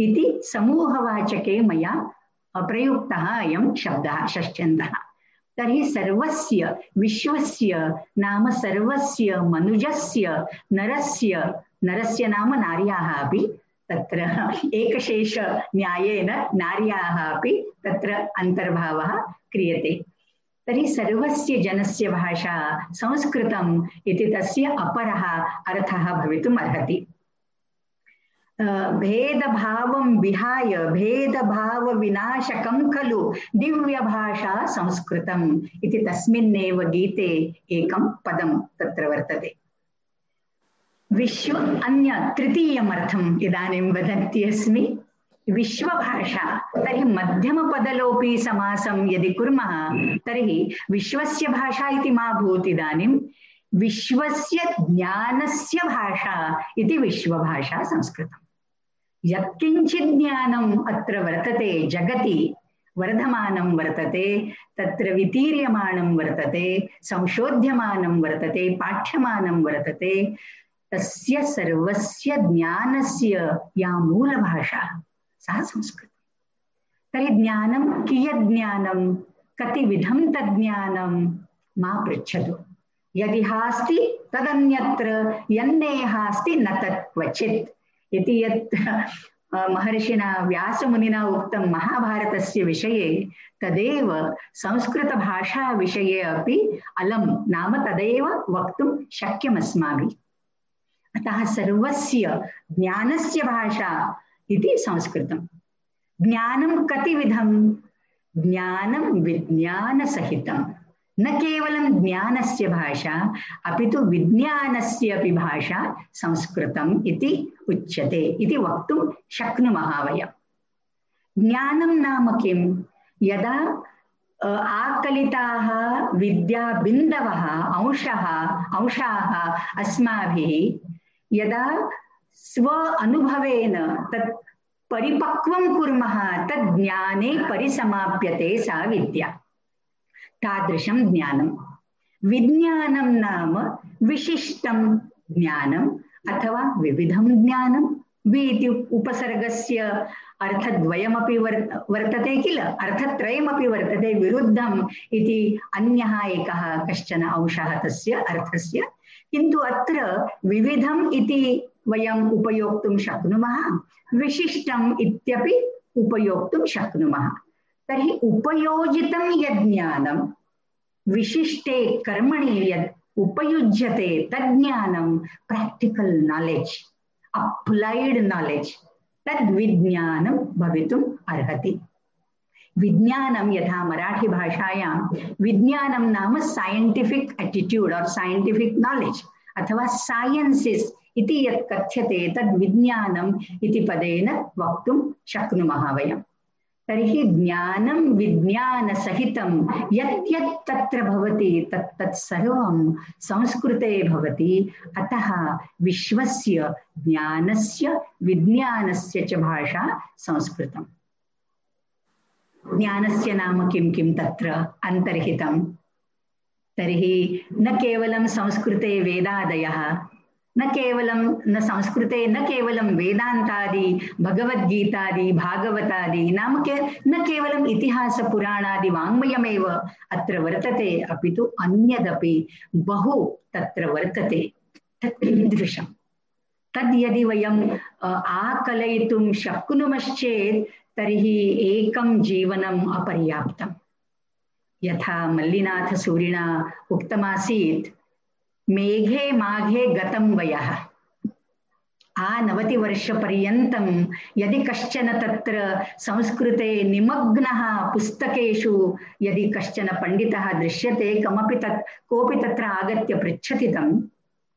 इति समूहवाचके मया प्रयुक्तः अयं शब्दः, षष्ठ्यन्तः। तर्हि सर्वस्य, विश्वस्य नाम सर्वस्य, मनुजस्य, नरस्य नरस्य नाम नार्याः अपि तत्र एकशेषन्यायेन नार्याः अपि तत्र अन्तर्भावः क्रियते। तर्हि सर्वस्य जनस्य भाषा संस्कृतम् इति तस्य अपरः अर्थः भवितुम् अर्हति। भेदभावं विहाय, भेदभावविनाशकं खलु दिव्यभाषा संस्कृतम् इति तस्मिन्नेव गीते एकं पदं तत्र वर्तते। विश्व अन्य तृतीयमर्थम् इदानीं वदन्ती अस्मि। विश्वभाषा, तर्हि मध्यमपदलोपी समासं यदि कुर्मः, तर्हि विश्वस्य भाषा मा भूत् इदानीं? विश्वस्य ज्ञानस्य भाषा विश्वभाषा संस्कृतम्। यत्किञ्चित् ज्ञानम् अत्र वर्तते, जगति वर्धमानं वर्तते, तत्र वितीर्यमाणं वर्तते, संशोध्यमानं वर्तते, पाठ्यमानं वर्तते, तस्य सर्वस्य ज्ञानस्य या मूलभाषा। सा संस्कृतं तर्हि ज्ञानं कियत् ज्ञानं कतिविधं तज्ज्ञानं? मा पृच्छतु। यदिहास्ति तदन्यत्र, यन्नेहास्ति, न तत् क्वचित् इति यत् महर्षिणा व्यासमुनिना उक्तं महाभारतस्य विषये, तदेव संस्कृतभाषाविषये अपि अलं नाम तदेव वक्तुं शक्यमस्माभिः। अतः सर्वस्य ज्ञानस्य भाषा इति संस्कृतं ज्ञानं कतिविधं ज्ञानं विज्ञानसहितं न केवलं ज्ञानस्य भाषा, अपि तु विज्ञानस्य अपि भाषा संस्कृतम् इति उच्यते, इति वक्तुं शक्नुमः वयं ज्ञानं नाम किं? यदा आकलिताः विद्याबिन्दवः, अंशः, अंशाः अस्माभिः, यदा स्व अनुभवेन तत् परिपक्वं कुर्मः तद् ज्ञाने परिसमाप्यते सा विद्या। तादृशं ज्ञानं विज्ञानं नाम विशिष्टं ज्ञानम् अथवा विविधं ज्ञानं वि इति उपसर्गस्य अर्थद्वयमपि वर्, वर्तते किल? अर्थत्रयमपि वर्तते विरुद्धम् इति अन्यः एकः कश्चन अंशः तस्य अर्थस्य। किन्तु अत्र विविधम् इति वयम् उपयोक्तुं शक्नुमः। विशिष्टम् इत्यपि उपयोक्तुं शक्नुमः। तर्हि उपयोजितं यद् ज्ञानं विशिष्टे कर्मणि यद् उपयुज्यते तद् ज्ञानं प्राक्टिकल् नालेज् अप्लैड् नालेज् तद् विज्ञानं भवितुम् अर्हति। विज्ञानं यथा मराठीभाषायां विज्ञानं नाम scientific attitude or scientific knowledge अथवा सैन्सिस् इति यत् कथ्यते तद् विज्ञानम् इति पदेन वक्तुं शक्नुमः वयं। तर्हि ज्ञानं विज्ञानसहितं यत् यत् तत्र भवति, तत् तत् सर्वं संस्कृते भवति, अतः विश्वस्य ज्ञानस्य, विज्ञानस्य च भाषा संस्कृतम्। ज्ञानस्य नाम किं किं तत्र अन्तर्हितं तर्हि न केवलं संस्कृते वेदादयः न केवलं न संस्कृते, न केवलं वेदान्तादि, भगवद्गीतादि, भागवतादि, नाम के, न केवलम् इतिहासपुराणादि वाङ्मयमेव अत्र वर्तते, अपि तु अन्यदपि बहु तत्र वर्तते। तत् कीदृशं तद् यदि वयम् आकलयितुं शक्नुमश्चेत्, तर्हि एकं जीवनम् अपर्याप्तम्। यथा मल्लिनाथसूरिणा उक्तमासीत् मेघे माघे गतं वयः। आनवतिवर्षपर्यन्तं यदि कश्चन तत्र संस्कृते निमग्नः पुस्तकेषु यदि कश्चन पण्डितः दृश्यते, कमपि तत्, कोऽपि तत्र आगत्य पृच्छति तं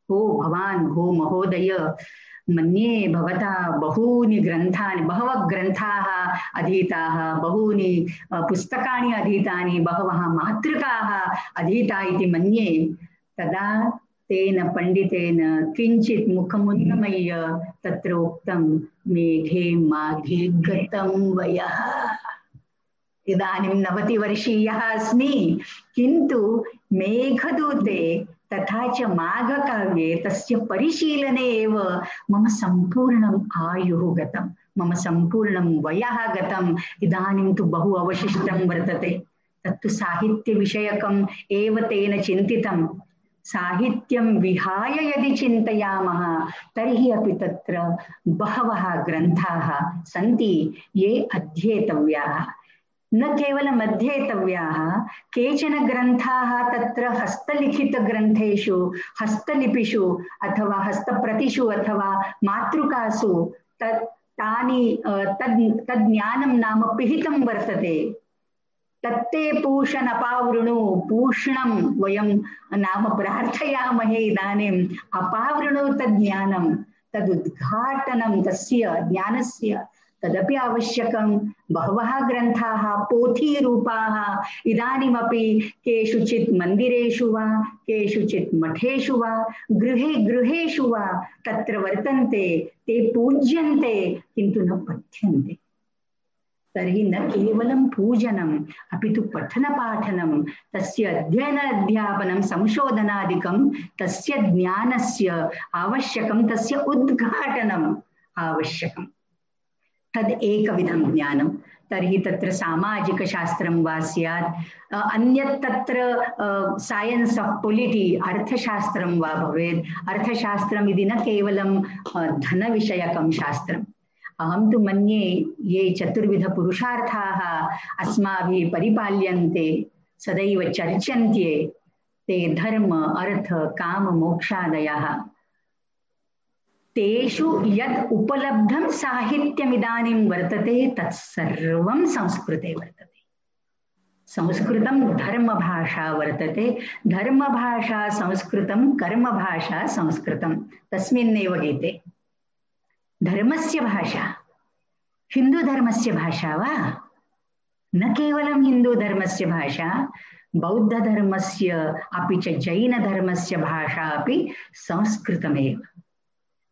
ओ भवान् भो महोदय, मन्ये भवता बहूनि ग्रन्थानि, बहवः ग्रन्थाः अधीताः, बहूनि पुस्तकानि अधीतानि, बहवः मातृकाः अधीता इति मन्ये, तदा तेन पण्डितेन किञ्चित् मुखमुन्नमय्य तत्र मेघे माघे गतं वयः। इदानीं नवतिवर्षीयः अस्मि, किन्तु मेघदूते तथा च माघकाव्ये तस्य परिशीलने एव मम सम्पूर्णम् आयुः गतं, मम सम्पूर्णं वयः गतम् इदानीं तु बहु अवशिष्टं वर्तते। तत्तु साहित्यविषयकम् एव तेन चिन्तितं साहित्यं विहाय यदि चिन्तयामः, तर्हि अपि तत्र बहवः ग्रन्थाः सन्ति, ये अध्येतव्याः। न केवलम् अध्येतव्याः केचन ग्रन्थाः तत्र हस्तलिखितग्रन्थेषु, हस्तलिपिषु अथवा हस्तप्रतिषु अथवा मातृकासु तत् तद् तद् नाम पिहितं वर्तते। तत्ते पूषणपावृणु, पूष्णं वयं नाम प्रार्थयामहे इदानीम्। अपावृणु तज्ज्ञानं, तदुद्घाटनं तस्य ज्ञानस्य, तदपि आवश्यकं। बहवः ग्रन्थाः, पोथीरूपाः, इदानीमपि केषुचित् मन्दिरेषु वा, केषुचित् मठेषु वा, गृहे, गृहेषु वा तत्र वर्तन्ते, ते पूज्यन्ते, किन्तु न पठ्यन्ते। तर्हि न केवलं पूजनम्, अपि तु पठनपाठनं, तस्य अध्ययन अध्यापनं संशोधनादिकं, तस्य ज्ञानस्य आवश्यकं, तस्य उद्घाटनम् आवश्यकम्। तद् एकविधं ज्ञानं। तर्हि तत्र सामाजिकशास्त्रं वा स्यात् अन्यत् तत्र सैन्स् आफ् पोलिटि अर्थशास्त्रं वा भवेत्। अर्थशास्त्रम् इति न केवलं धनविषयकं शास्त्रम्। अहं तु मन्ये ये चतुर्विधपुरुषार्थाः अस्माभिः परिपाल्यन्ते, सदैव चर्च्यन्ते ते धर्म, अर्थ, काम, मोक्षादयः। तेषु यद् उपलब्धं साहित्यमिदानीं वर्तते, तत्सर्वं संस्कृते वर्तते। संस्कृतं धर्मभाषा वर्तते, धर्मभाषा संस्कृतं कर्मभाषा संस्कृतं। तस्मिन्नेव गीते। धर्मस्य भाषा। हिन्दूधर्मस्य भाषा वा? न केवलं हिन्दूधर्मस्य भाषा, बौद्धधर्मस्य अपि च जैनधर्मस्य भाषा अपि संस्कृतमेव।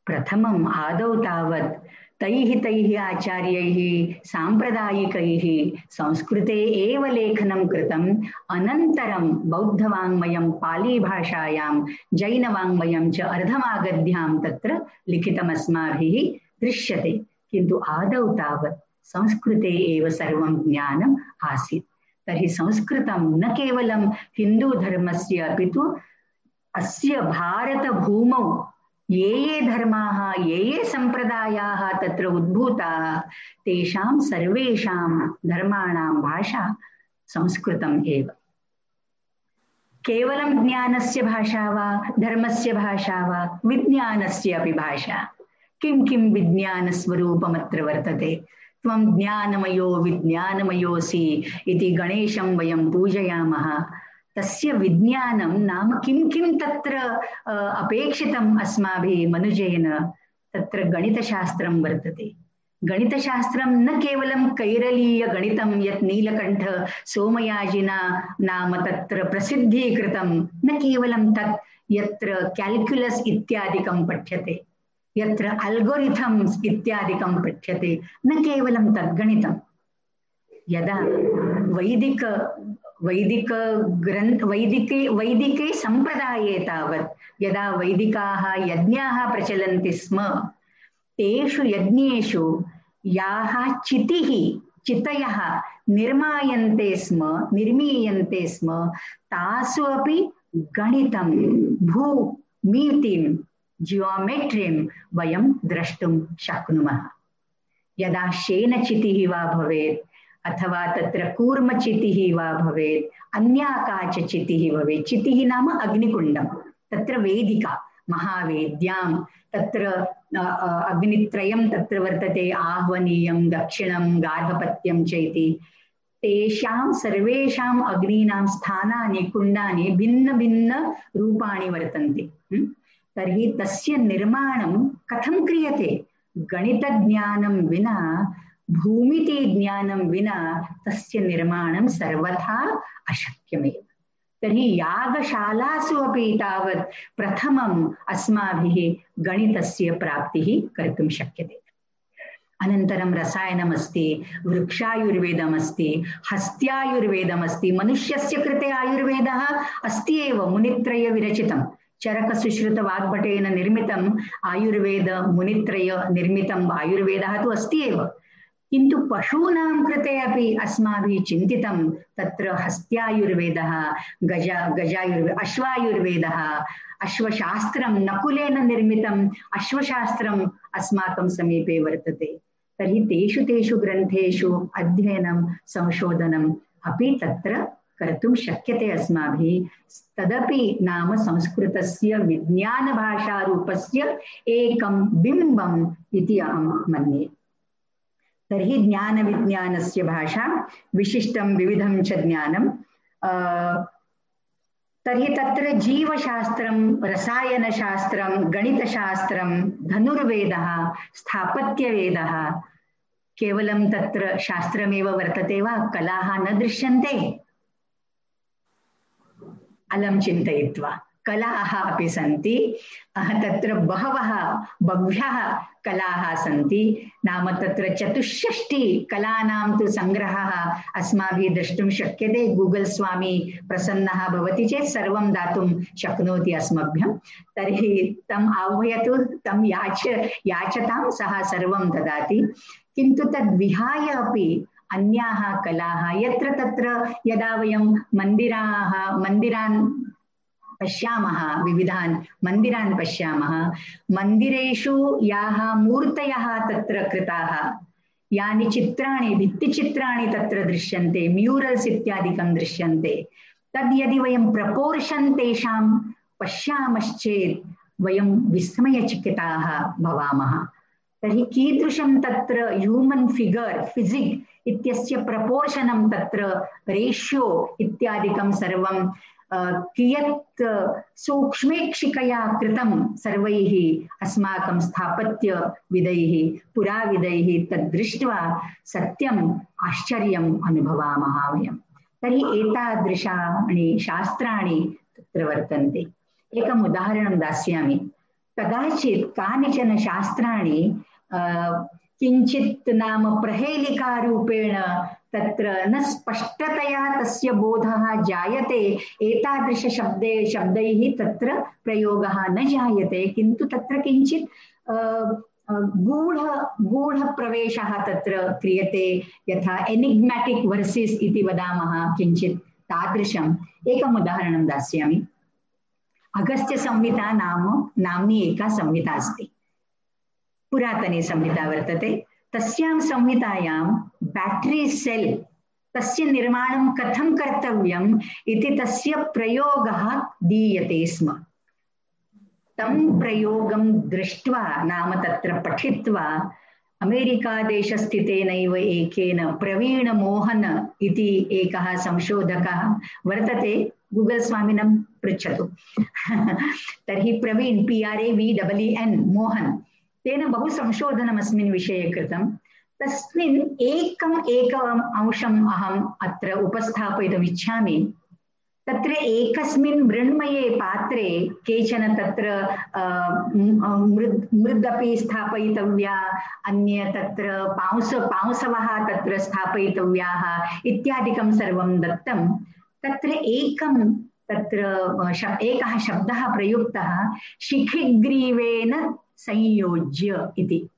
प्रथमम् आदौ तावत् तैः तैः आचार्यैः, साम्प्रदायिकैः, संस्कृते एव लेखनं कृतम्। अनन्तरं बौद्धवाङ्मयं पालीभाषायां, जैनवाङ्मयं च अर्धमागध्यां तत्र लिखितमस्माभिः दृश्यते। किन्तु आदौ तावत् संस्कृते एव सर्वं ज्ञानम् आसीत्। तर्हि संस्कृतं न केवलं हिन्दूधर्मस्य, अपि तु अस्य भारतभूमौ ये ये धर्माः, ये ये सम्प्रदायाः तत्र उद्भूताः, तेषां सर्वेषां धर्माणां भाषा संस्कृतम् एव। केवलं ज्ञानस्य भाषा वा, धर्मस्य भाषा वा, विज्ञानस्य अपि भाषा? किं किं विज्ञानस्वरूपमत्र वर्तते? त्वं ज्ञानमयो विज्ञानमयोऽसि इति गणेशं वयं पूजयामः। तस्य विज्ञानं नाम किं किं तत्र अपेक्षितम् अस्माभिः मनुजेन तत्र गणितशास्त्रं वर्तते। गणितशास्त्रं न केवलं कैरलीयगणितं यत् नीलकण्ठ सोमयाजिना नाम तत्र प्रसिद्धीकृतं, न केवलं तत्, यत्र कैल्कुलस् इत्यादिकं पठ्यते, यत्र अल्गोरिथम्स् इत्यादिकं पठ्यते, न केवलं तद्गणितं। यदा वैदिक वैदिक ग्रन्थ वैदिके वैदिके सम्प्रदाये तावत् यदा वैदिकाः यज्ञाः प्रचलन्ति स्म, तेषु यज्ञेषु याः चितिः, चितयः निर्मायन्ते स्म, निर्मीयन्ते स्म, तासु अपि गणितं, भूमीतिं, जियोमेट्रिं वयं द्रष्टुं शक्नुमः। यदा शेनचितिः वा भवेत् अथवा तत्र कूर्मचितिः वा भवेत् अन्या काच चितिः भवेत्। चितिः नाम अग्निकुण्डं तत्र वेदिका, महावेद्यां, तत्र अग्नित्रयं तत्र वर्तते, आह्वनीयं, दक्षिणं गार्हपत्यं च इति। तेषां, सर्वेषाम् अग्नीनां स्थानानि, कुण्डानि भिन्नभिन्नरूपाणि वर्तन्ते। तर्हि तस्य निर्माणं कथं क्रियते? गणितज्ञानं विना भूमिति ज्ञानं विना तस्य निर्माणं सर्वथा अशक्यमेव। तर्हि यागशालासु अपि तावत् प्रथमम् अस्माभिः गणितस्य प्राप्तिः कर्तुं शक्यते। अनन्तरं रसायनमस्ति, वृक्षायुर्वेदमस्ति, हस्त्यायुर्वेदमस्ति, मनुष्यस्य कृते आयुर्वेदः अस्ति एव मुनित्रयविरचितं चरकसुश्रुतवाग्भटेन निर्मितम् आयुर्वेद मुनित्रय निर्मितम् आयुर्वेदः तु अस्ति किन्तु पशूनां कृते अपि अस्माभिः चिन्तितं तत्र हस्त्यायुर्वेदः, गज, गजायुर्वे, अश्वायुर्वेदः, अश्वशास्त्रं नकुलेन निर्मितम् अश्वशास्त्रम् अस्माकं समीपे वर्तते। तर्हि तेषु तेषु ग्रन्थेषु अध्ययनं संशोधनम् अपि तत्र कर्तुं शक्यते अस्माभिः। तदपि नाम संस्कृतस्य विज्ञानभाषारूपस्य एकं बिम्बम् इति अहं मन्ये। तर्हि ज्ञानविज्ञानस्य भाषा विशिष्टं विविधं च ज्ञानं। तर्हि तत्र जीवशास्त्रं, रसायनशास्त्रं, गणितशास्त्रं, धनुर्वेदः, स्थापत्यवेदः केवलं तत्र शास्त्रमेव वर्तते वा? कलाः न दृश्यन्ते। अलं चिन्तयित्वा। कलाः अपि सन्ति। तत्र बहवः, बह्व्यः कलाः सन्ति। नाम तत्र चतुष्षष्टि कलानां तु सङ्ग्रहः अस्माभिः द्रष्टुं शक्यते। गूगल् स्वामी प्रसन्नः भवति चेत् सर्वं दातुं शक्नोति अस्मभ्यं। तर्हि तम् आह्वयतु, तं याच, याचतां सः सर्वं ददाति। किन्तु तद् विहाय अपि अन्याः कलाः यदा वयं मन्दिराः, मन्दिरान् पश्यामः विविधान्, मन्दिरान् पश्यामः। मन्दिरेषु याः मूर्तयः तत्र कृताः। यानि चित्राणि, भित्तिचित्राणि तत्र दृश्यन्ते, म्यूरल्स् इत्यादिकं दृश्यन्ते। यदि वयं प्रपोर्षन् तेषां पश्यामश्चेत् वयं विस्मयचकिताः भवामः। तर्हि कीदृशं तत्र ह्यूमन् फिगर् फिसिक् इत्यस्य प्रपोर्षनं तत्र इत्यादिकं सर्वं कियत् सूक्ष्मेक्षिकया कृतं सर्वैः अस्माकं स्थापत्यविदैः पुराविदैः तद्दृष्ट्वा सत्यम्, आश्चर्यम् अनुभवामः वयं। तर्हि एतादृशानि शास्त्राणि तत्र वर्तन्ते। एकम् उदाहरणं दास्यामि। कदाचित् कानिचन शास्त्राणि किञ्चित् नाम प्रहेलिकारूपेण तत्र न स्पष्टतया तस्य बोधः जायते एतादृशशब्दे शब्दैः तत्र प्रयोगः न जायते, किन्तु तत्र किञ्चित् गूढ, गूढप्रवेशः तत्र क्रियते, यथा एनिग्मेटिक् वर्सिस् इति वदामः किञ्चित् तादृशम्। एकम् उदाहरणं दास्यामि। अगस्त्यसंहिता नाम, नाम्नी एका संहिता अस्ति। पुरातनी संहिता वर्तते। तस्यां संहितायां बेटरी सेल् तस्य निर्माणं कथं कर्तव्यम् इति तस्य प्रयोगः दीयते स्म। तं प्रयोगं दृष्ट्वा नाम तत्र पठित्वा अमेरिकादेशस्थितेनैव एकेन प्रवीणमोहन इति एकः संशोधकः वर्तते। गूगल् स्वामिनं पृच्छतु। [laughs] तर्हि प्रवीण् पि आर् ए वि डबल् एन् मोहन्। तेन बहु संशोधनम् अस्मिन् विषये कृतं। तस्मिन् एकम् एकम् अंशम् अहम् अत्र उपस्थापयितुम् इच्छामि तत्र पात्रे केचन तत्र मृद्, मृदपि स्थापयितव्या, अन्य तत्र पांस, पांसवः तत्र स्थापयितव्याः इत्यादिकं सर्वं तत्र एकं तत्र एकः शब्दः प्रयुक्तः, शिखिग्रीवेन संयोज्य इति।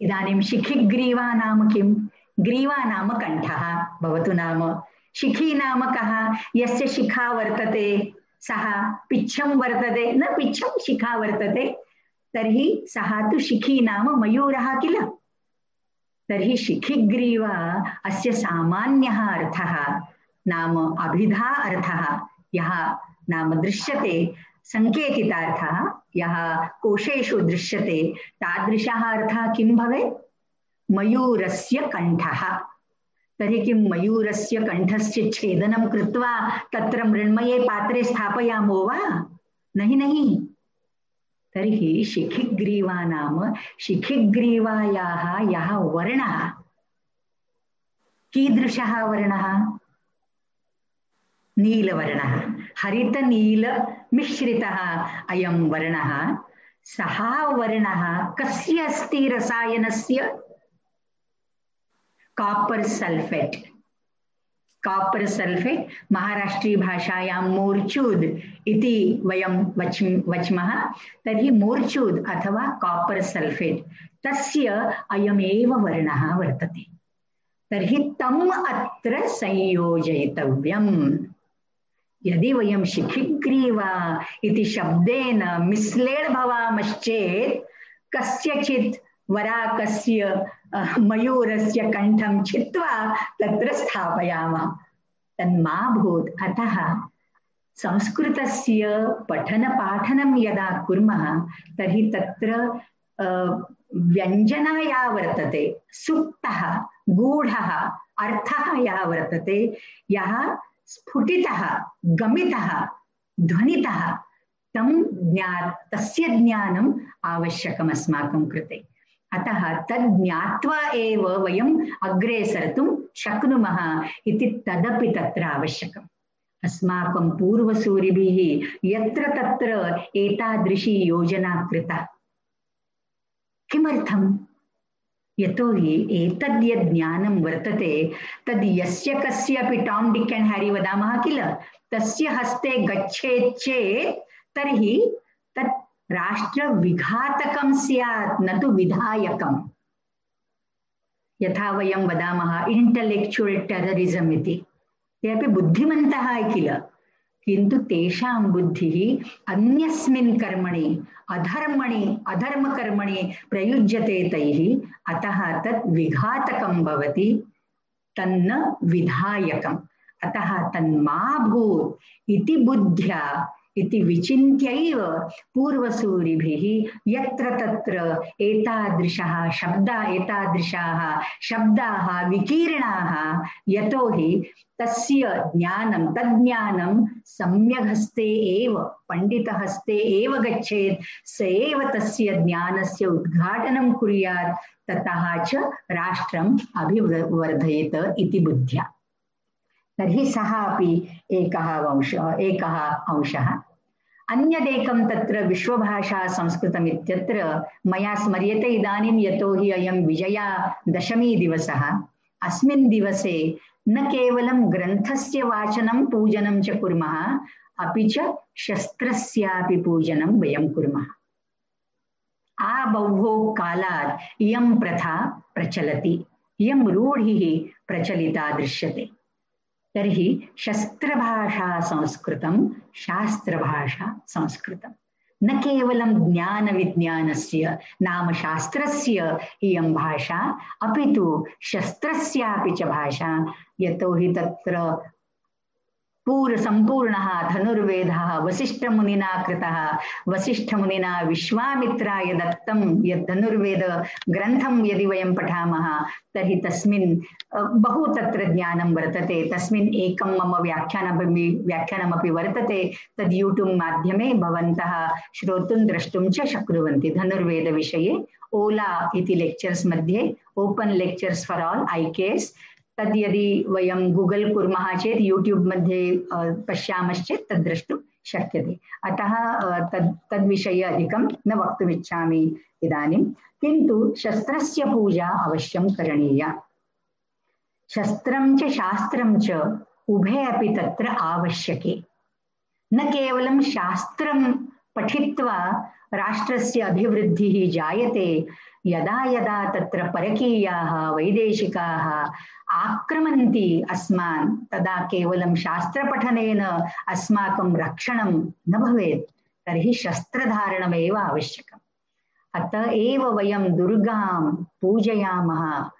इदानीं शिखिग्रीवा नाम किं ग्रीवा नाम कण्ठः। भवतु नाम। शिखी नाम कः? यस्य शिखा वर्तते, सः पिच्छं वर्तते। न, पिच्छं शिखा वर्तते। तर्हि सः तु शिखी नाम मयूरः किल? तर्हि शिखिग्रीवा अस्य सामान्यः अर्थः। नाम अभिधा अर्थः। यः नाम दृश्यते सङ्केतितार्थः यः कोशेषु दृश्यते, तादृशः अर्थः किं भवेत्? मयूरस्य कण्ठः। तर्हि किं मयूरस्य कण्ठस्य छेदनं कृत्वा तत्र मृण्मये पात्रे स्थापयामो वा? नहि नहि। तर्हि शिखिग्रीवा नाम शिखिग्रीवायाः यः वर्णः। कीदृशः वर्णः? नीलवर्णः। हरितनीलमिश्रितः, अयं वर्णः। सः वर्णः, कस्य अस्ति रसायनस्य? कापर् सल्फेट् कापर् सल्फेट् महाराष्ट्रीयभाषायां मोर्चूद् इति वयं वच्, वच्मः। तर्हि मोर्चूद् अथवा कापर् सल्फेट् तस्य अयमेव वर्णः वर्तते। तर्हि तम् अत्र संयोजयितव्यम्। यदि वयं शिखिग्रीवा इति शब्देन मिस्लेड् भवामश्चेत् कस्यचित् वराकस्य मयूरस्य कण्ठं छित्त्वा तत्र स्थापयामः। तन्मा भूत् अतः संस्कृतस्य पठनपाठनं यदा कुर्मः, तर्हि तत्र व्यञ्जना या वर्तते, सुप्तः, गूढः, अर्थः यः वर्तते। यः स्फुटितः, गमितः, ध्वनितः, तं ज्ञा तस्य ज्ञानम् आवश्यकम् अस्माकं कृते। अतः तद् ज्ञात्वा एव वयम् अग्रे सरतुं शक्नुमः इति तदपि तत्र आवश्यकम्। अस्माकं पूर्वसूरिभिः यत्र तत्र एतादृशी योजना कृता। किमर्थम्? यतोहि एतद् यद् ज्ञानं वर्तते, तद् यस्य कस्यापि टाम्, डिक् एण्ड् हेरि वदामः किल? तस्य हस्ते गच्छेत् चेत् तर्हि तत् राष्ट्रविघातकं स्यात्, न तु विधायकम्। यथा वयं वदामः इण्टलेक्चुवल् टेररिसम् इति। ते अपि बुद्धिमन्तः किल? किन्तु तेषां बुद्धिः अन्यस्मिन् कर्मणि, अधर्मणि, अधर्मकर्मणि प्रयुज्यते तैः, अतः तत् विघातकं भवति, तन्न विधायकम्। अतः तन्मा भूत् इति बुद्ध्या इति विचिन्त्यैव पूर्वसूरिभिः यत्र तत्र एतादृशः शब्दा एतादृशाः शब्दाः विकीर्णाः यतोहि तस्य ज्ञानं तज्ज्ञानं सम्यग्हस्ते एव पण्डितहस्ते एव गच्छेत् स एव तस्य ज्ञानस्य उद्घाटनं कुर्यात् ततः च राष्ट्रम् अभिवर्धयेत इति बुद्ध्या। तर्हि सः अपि एकः अंशः एकः अंशः। अन्यदेकं तत्र विश्वभाषा संस्कृतम् इत्यत्र मया स्मर्यते इदानीं यतोहि अयं विजयादशमी दिवसः। अस्मिन् दिवसे न केवलं ग्रन्थस्य वाचनं, पूजनं च कुर्मः, अपि च शस्त्रस्यापि पूजनं वयं कुर्मः। आबह्वोः कालात् इयं प्रथा प्रचलति, इयं रूढिः प्रचलिता दृश्यते। तर्हि संस्कृत शास्त्र भाषा संस्कृत। न केवलं ज्ञानविज्ञानस्य, नाम शास्त्रस्य इयं भाषा अभी तो शस्त्र भाषा। यतोहि तत्र पूर्, सम्पूर्णः धनुर्वेदः, वसिष्ठमुनिना कृतः, वसिष्ठमुनिना विश्वामित्राय दत्तं यद् ग्रंथम यदि वयं पठामः, तर्हि तस्मिन् बहु तत्र ज्ञानं वर्तते। तस्मिन् एकं मम व्याख्यानमपि व्याख्यानमपि वर्तते। तद् यूट्यूब् माध्यमे भवन्तः श्रोतुं द्रष्टुं च शक्नुवन्ति धनुर्वेदविषये। ओला इति लेक्चर्स् मध्ये, open lectures for all I case तद् यदि वयं गूगल् कुर्मः चेत् यूट्यूब् मध्ये पश्यामश्चेत् तद् द्रष्टुं शक्यते। अतः तद् तद्विषये अधिकं न वक्तुमिच्छामि इदानीं। किन्तु शस्त्रस्य पूजा अवश्यं करणीया। शस्त्रं च शास्त्रं च उभे अपि तत्र आवश्यके। न केवलं शास्त्रं पठित्वा राष्ट्रस्य अभिवृद्धिः जायते। यदा यदा तत्र परकीयाः, वैदेशिकाः आक्रमन्ति अस्मान्, तदा केवलं शास्त्रपठनेन अस्माकं रक्षणं न भवेत्। तर्हि शस्त्रधारणमेव आवश्यकम्। अत एव वयं दुर्गां पूजयामः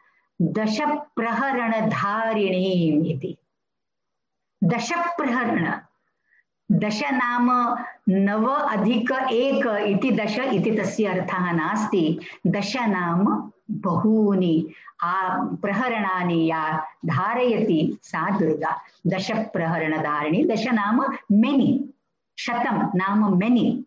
दशप्रहरणधारिणीम् इति। दशप्रहरण। दश नाम नव अधिक एक इति दश इति तस्य अर्थः नास्ति। दश नाम बहूनि। आ, प्रहरणानि या धारयति सा दुर्गा। दश प्रहरणधारिणी। दश नाम मेनि शतं नाम मेनि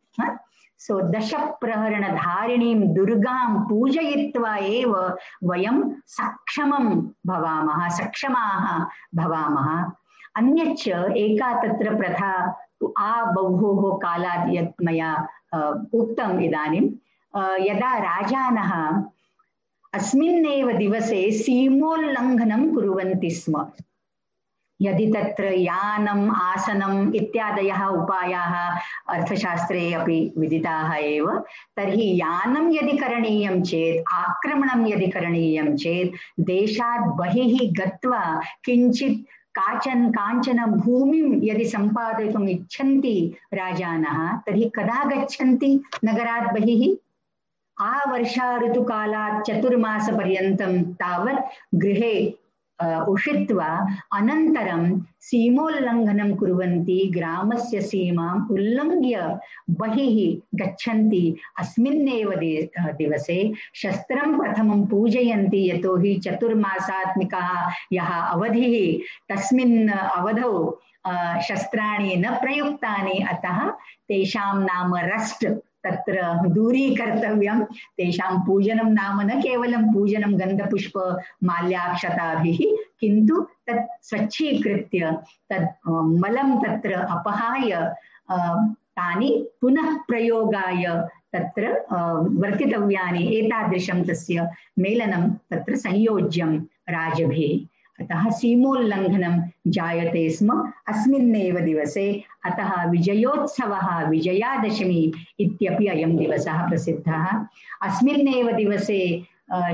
सो दश प्रहरणधारिणीं दुर्गां पूजयित्वा एव वयं सक्षमं भवामः, सक्षमाः भवामः। अन्यच्च एका तत्र प्रथा आबह्वोः कालात् यत् मया उक्तम् इदानीं यदा राजानः अस्मिन्नेव दिवसे सीमोल्लङ्घनं कुर्वन्ति स्म, यदि तत्र यानम्, आसनम् इत्यादयः उपायाः अर्थशास्त्रे अपि विदिताः एव, तर्हि यानं यदि करणीयं चेत्, आक्रमणं यदि करणीयं चेत्, देशात् बहिः गत्वा किञ्चित् काचन, काञ्चन भूमिं यदि सम्पादयितुम् इच्छन्ति राजानः, तर्हि कदा गच्छन्ति नगरात् बहिः? आवर्षा ऋतुकालात् चतुर्मासपर्यन्तं तावत् गृहे उषित्वा अनन्तरं सीमोल्लङ्घनं कुर्वन्ति, ग्रामस्य सीमाम् उल्लङ्घ्य बहिः गच्छन्ति। अस्मिन्नेव दिवसे शस्त्रं प्रथमं पूजयन्ति, यतोहि चतुर्मासात्मिकः यः अवधिः, तस्मिन् अवधौ शस्त्राणि न प्रयुक्तानि, अतः तेषां नाम रस्ट् तत्र दूरीकर्तव्यं। तेषां पूजनं नाम न केवलं पूजनं गन्धपुष्प माल्याक्षताभिः, किन्तु तत् स्वच्छीकृत्य तत् मलं तत्र अपहाय तानि पुनः प्रयोगाय तत्र वर्तितव्यानि। एतादृशं तस्य मेलनं तत्र संयोज्यं राजभिः। अतः सीमोल्लङ्घनं जायते स्म। अस्मिन्नेव दिवसे अतः विजयोत्सवः, विजयादशमी इत्यपि अयं दिवसः प्रसिद्धः। अस्मिन्नेव दिवसे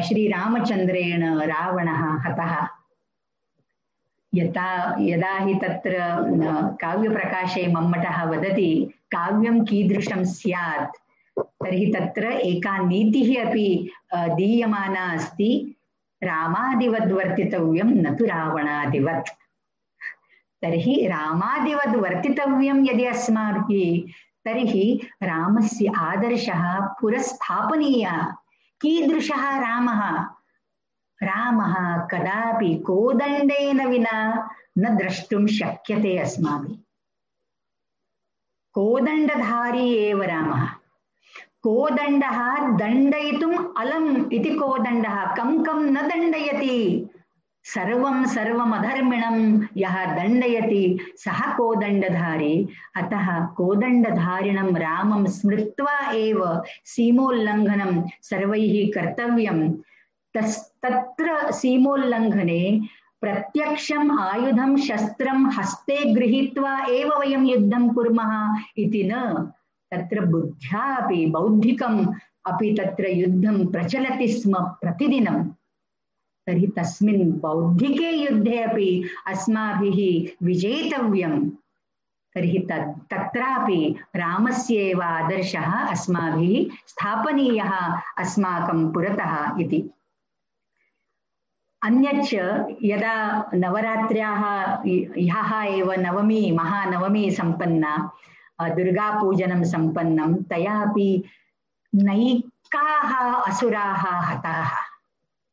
श्रीरामचन्द्रेण रावणः हतः। यथा, यदा हि तत्र काव्यप्रकाशे मम्मटः वदति, काव्यं कीदृशं स्यात्, तर्हि तत्र एका नीतिः अपि दीयमाना अस्ति। रामादिवद्वर्तितव्यं न तु रावणादिवत्। तर्हि रामादिवद् वर्तितव्यं यदि अस्माभिः, तर्हि रामस्य आदर्शः पुरस्थापनीयः। कीदृशः रामः? रामः कदापि कोदण्डेन विना न द्रष्टुं शक्यते अस्माभिः। कोदण्डधारी एव रामः। कोदण्डः दण्डयितुम् अलम् इति कोदण्डः। कं कं न दण्डयति? सर्वं सर्वमधर्मिणं यः दण्डयति, सः कोदण्डधारी। अतः कोदण्डधारिणं रामं स्मृत्वा एव सीमोल्लङ्घनं सर्वैः कर्तव्यं। तस्, तत्र सीमोल्लङ्घने प्रत्यक्षम् हस्ते गृहीत्वा एव वयं युद्धं न। तत्र बुद्ध्या अपि बौद्धिकम् अपि तत्र युद्धं प्रचलति स्म प्रतिदिनं। तर्हि तस्मिन् बौद्धिके युद्धे अपि अस्माभिः विजेतव्यं तर्हि तत्, तत्रापि रामस्येव आदर्शः अस्माभिः स्थापनीयः अस्माकं पुरतः इति। अन्यच्च यदा नवरात्र्याः ह्यः एव नवमी, महानवमी सम्पन्ना दुर्गापूजनं सम्पन्नं, तयापि नैकाः असुराः हताः।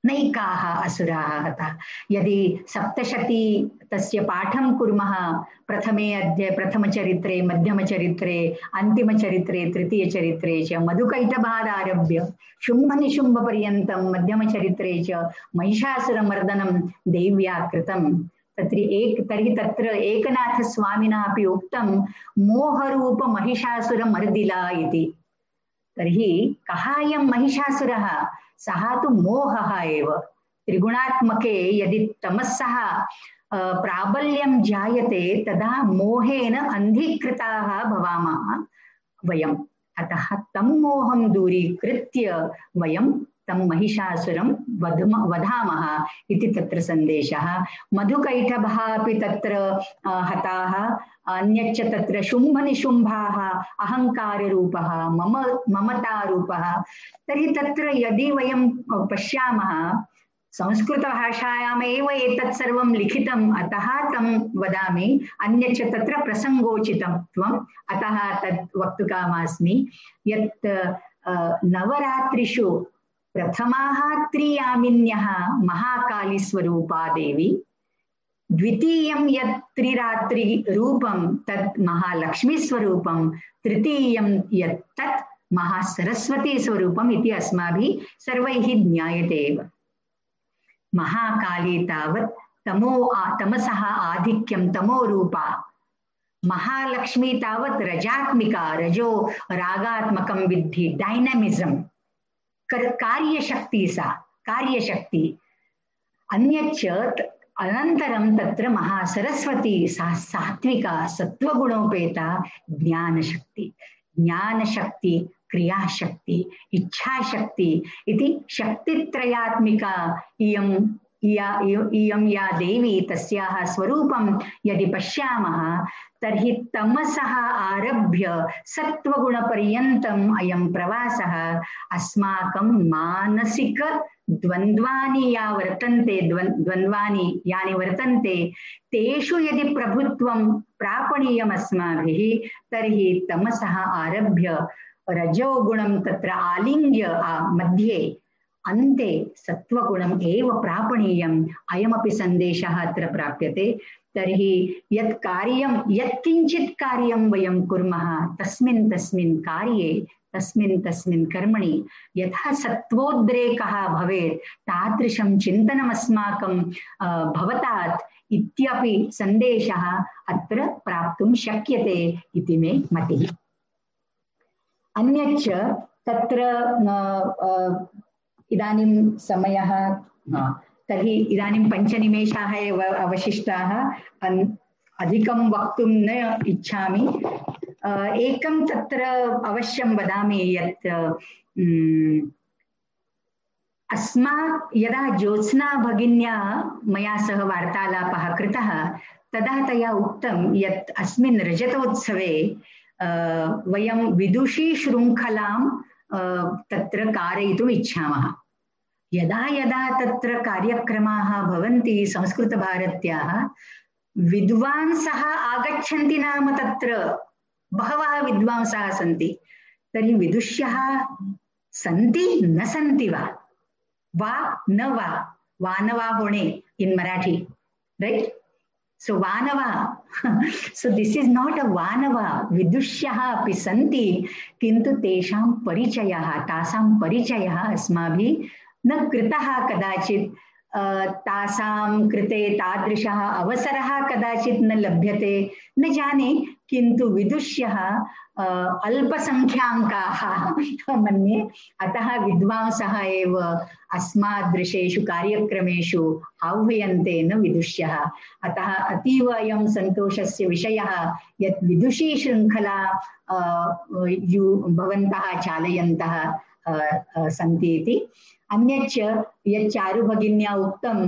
नैकाः असुराः हताः। यदि सप्तशती तस्य पाठं कुर्मः, प्रथमे अध्याये प्रथमचरित्रे, मध्यमचरित्रे, अन्तिमचरित्रे, तृतीयचरित्रे च मधुकैटभादारभ्य शुम्भनिशुम्भपर्यन्तं, मध्यमचरित्रे च, महिषासुरमर्दनं देव्या कृतं तत्र एक तर्हि तत्र एकनाथस्वामिना अपि उक्तं मोहरूपमहिषासुरमर्दिला इति। तर्हि कः अयं महिषासुरः? सः तु मोहः एव। त्रिगुणात्मके यदि तमसः प्राबल्यं जायते, तदा मोहेन अन्धीकृताः भवामः वयम्। अतः तं मोहं दूरीकृत्य वयं तं महिषासुरं वधम, वधामः इति तत्र सन्देशः। मधुकैटभः अपि तत्र हताः। अन्यच्च तत्र शुम्भनिशुम्भाः, अहङ्काररूपः, मम, ममतारूपः। तर्हि तत्र यदि वयं पश्यामः संस्कृतभाषायामेव एतत् सर्वं लिखितम्, अतः तं वदामि। अन्यच्च तत्र प्रसङ्गोचितं त्वम्, अतः तत् वक्तुकामास्मि। यत् नवरात्रिषु प्रथमाः त्रियामिन्यः महाकालीस्वरूपा देवी द्वितीयं यत् त्रिरात्रिरूपं तत् महालक्ष्मीस्वरूपं, तृतीयं यत् तत् महासरस्वतीस्वरूपम् इति अस्माभिः सर्वैः ज्ञायते एव। महाकाली तावत् तमो तमसः आधिक्यं तमोरूपा महालक्ष्मी तावत् रजात्मिका, रजो रागात्मकं विद्धि डैनमिसम् कार्यशक्ति सा, कार्यशक्ति। अन्यच्च अनन्तरं तत्र महासरस्वती सा, सात्विका, सत्त्वगुणोपेता ज्ञानशक्ति। ज्ञानशक्ति, क्रियाशक्ति, इच्छाशक्ति इति शक्तित्रयात्मिका इयं या इय- या देवी तस्याः स्वरूपं यदि पश्यामः, तर्हि तमसः आरभ्य सत्त्वगुणपर्यन्तम् अयं प्रवासः अस्माकं मानसिक द्वन्द्वानि या वर्तन्ते द्वन्द्वानि यानि वर्तन्ते, तेषु यदि प्रभुत्वं प्रापणीयम् अस्माभिः, तर्हि तमसः आरभ्य रजोगुणं तत्र आलिङ्ग्य मध्ये अन्ते सत्त्वगुणम् एव प्रापणीयम्। अयमपि सन्देशः अत्र प्राप्यते। तर्हि यत् कार्यं यत्किञ्चित् कार्यं वयं कुर्मः तस्मिन् तस्मिन् कार्ये तस्मिन् तस्मिन् कर्मणि यथा सत्त्वोद्रेकः भवेत् तादृशं चिन्तनमस्माकं अ, भवतात् इत्यपि सन्देशः अत्र प्राप्तुं शक्यते इति मे मतिः। अन्यच्च तत्र इदानीं समयः तर्हि इदानीं पञ्चनिमेषाः एव अवशिष्टाः। अधिकं वक्तुं न इच्छामि। एकं तत्र अवश्यं वदामि यत् अस्मा यदा ज्योत्स्ना भगिन्या मया सह वार्तालापः कृतः, तदा तया उक्तं यत् अस्मिन् रजतोत्सवे वयं विदुषी शृङ्खलां तत्र कारयितुम् इच्छामः यदा यदा तत्र कार्यक्रमाः भवन्ति संस्कृतभारत्याः विद्वांसः आगच्छन्ति नाम तत्र बहवः विद्वांसः सन्ति तर्हि विदुष्यः सन्ति न सन्ति वा वा न वा होणे in Marathi right so वानवा so this is not a वानवा Vidushyaha api santi. Kintu tesham परिचयः Tasam परिचयः asmabhi. न कृतः कदाचित् तासां कृते तादृशः अवसरः कदाचित् न लभ्यते न जाने किन्तु विदुष्यः अ, अल्पसङ्ख्याकाः मन्ये। अतः विद्वांसः एव अस्मादृशेषु कार्यक्रमेषु आह्वयन्ते न विदुष्यः। अतः अतीव अयं सन्तोषस्य विषयः यत् विदुषी शृङ्खला यु भवन्तः चालयन्तः सन्ति इति। अन्यच्च यत् उक्तं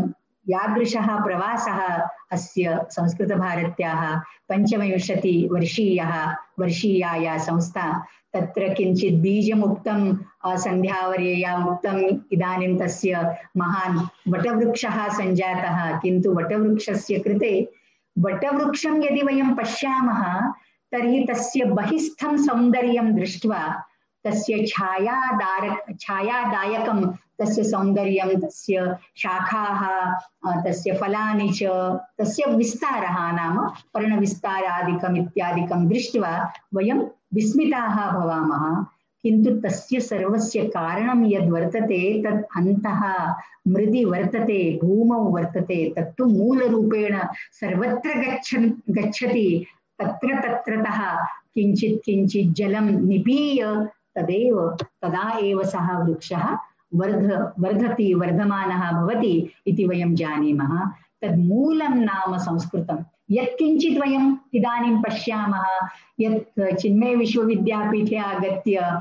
यादृशः प्रवासः अस्य संस्कृतभारत्याः पञ्चविंशतिवर्षीयः वर्षीया या संस्था। तत्र किञ्चित् बीजमुक्तं अ, सन्ध्यावर्यया उक्तम् इदानीं तस्य महान् वटवृक्षः सञ्जातः। किन्तु वटवृक्षस्य कृते वटवृक्षं यदि वयं पश्यामः तर्हि तस्य बहिस्थं सौन्दर्यं दृष्ट्वा तस्य छायादारक छायादायकं तस्य सौन्दर्यं, तस्य शाखाः तस्य फलानि च, तस्य विस्तारः नाम पर्णविस्तारादिकम् इत्यादिकं दृष्ट्वा वयं विस्मिताः भवामः। किन्तु तस्य सर्वस्य कारणं यद् वर्तते, तत् अन्तः मृदि वर्तते, भूमौ वर्तते, तत्तु मूलरूपेण सर्वत्र गच्छन्, गच्छति, तत्र तत्रतः किञ्चित् किञ्चित् जलं निपीय तदेव, तदा एव सः वृक्षः वर्ध, वर्धति, वर्धमानः भवति इति वयं जानीमः। तद् मूलं नाम संस्कृतं। यत्किञ्चित् वयम् इदानीं पश्यामः, यत् चिन्मय विश्वविद्यापीठे आगत्य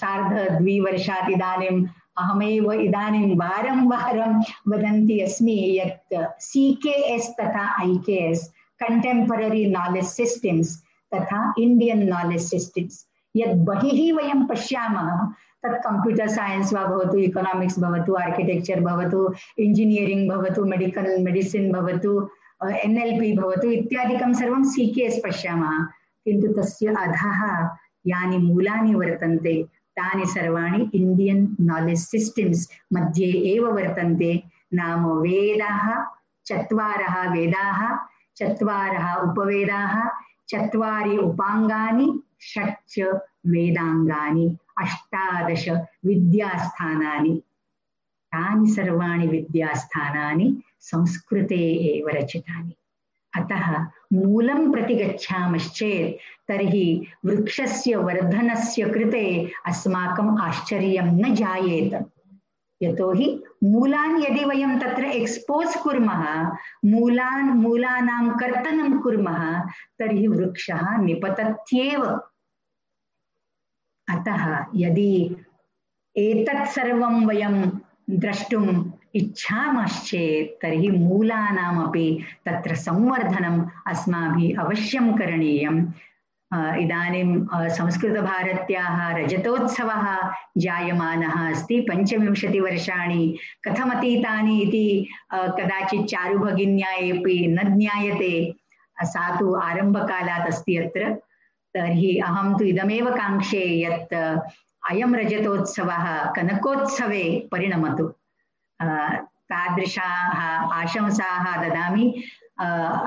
सार्धद्विवर्षात् इदानीम् अहमेव इदानीं वारं वारं वदन्ती अस्मि यत् सी के एस् तथा I K S contemporary knowledge systems तथा इण्डियन् नालेज् सिस्टम्स् यद् बहिः वयं पश्यामः तत् कम्प्यूटर् सैन्स् वा भवतु इकोनामिक्स् भवतु आर्किटेक्चर् भवतु इञ्जिनियरिङ्ग् भवतु मेडिकल् मेडिसिन् भवतु एन् भवतु, इत्यादिकं सर्वं सी पश्यामः। किन्तु तस्य अधः यानि मूलानि वर्तन्ते, तानि सर्वाणि इण्डियन् नालेज् सिस्टम्स् मध्ये एव वर्तन्ते। नाम वेदाः, चत्वारः वेदाः, चत्वारः उपवेदाः, चत्वारि उपाङ्गानि, षट् वेदाङ्गानि। अष्टादश विद्यास्थानानि। तानि सर्वाणि विद्यास्थानानि संस्कृते एव रचितानि। अतः मूलं प्रति गच्छामश्चेत् तर्हि वृक्षस्य वर्धनस्य कृते अस्माकम् आश्चर्यं न जायेत। यतोहि मूलान् यदि वयं तत्र एक्स्पोस् कुर्मः, मूलान्, मूलानां कर्तनं कुर्मः, तर्हि वृक्षः निपतत्येव। अतः यदि एतत् सर्वं वयं द्रष्टुम् इच्छामश्चेत्, तर्हि मूलानामपि तत्र संवर्धनम् अस्माभिः अवश्यं करणीयम्। इदानीं संस्कृतभारत्याः रजतोत्सवः जायमानः अस्ति। पञ्चविंशतिवर्षाणि कथमतीतानि इति कदाचित् चारुभगिन्या अपि न ज्ञायते। सा तु आरम्भकालात् अस्ति अत्र। तर्हि अहं तु इदमेव काङ्क्षे यत् अयं रजतोत्सवः कनकोत्सवे परिणमतु. तादृशाः आशंसाः ददामि.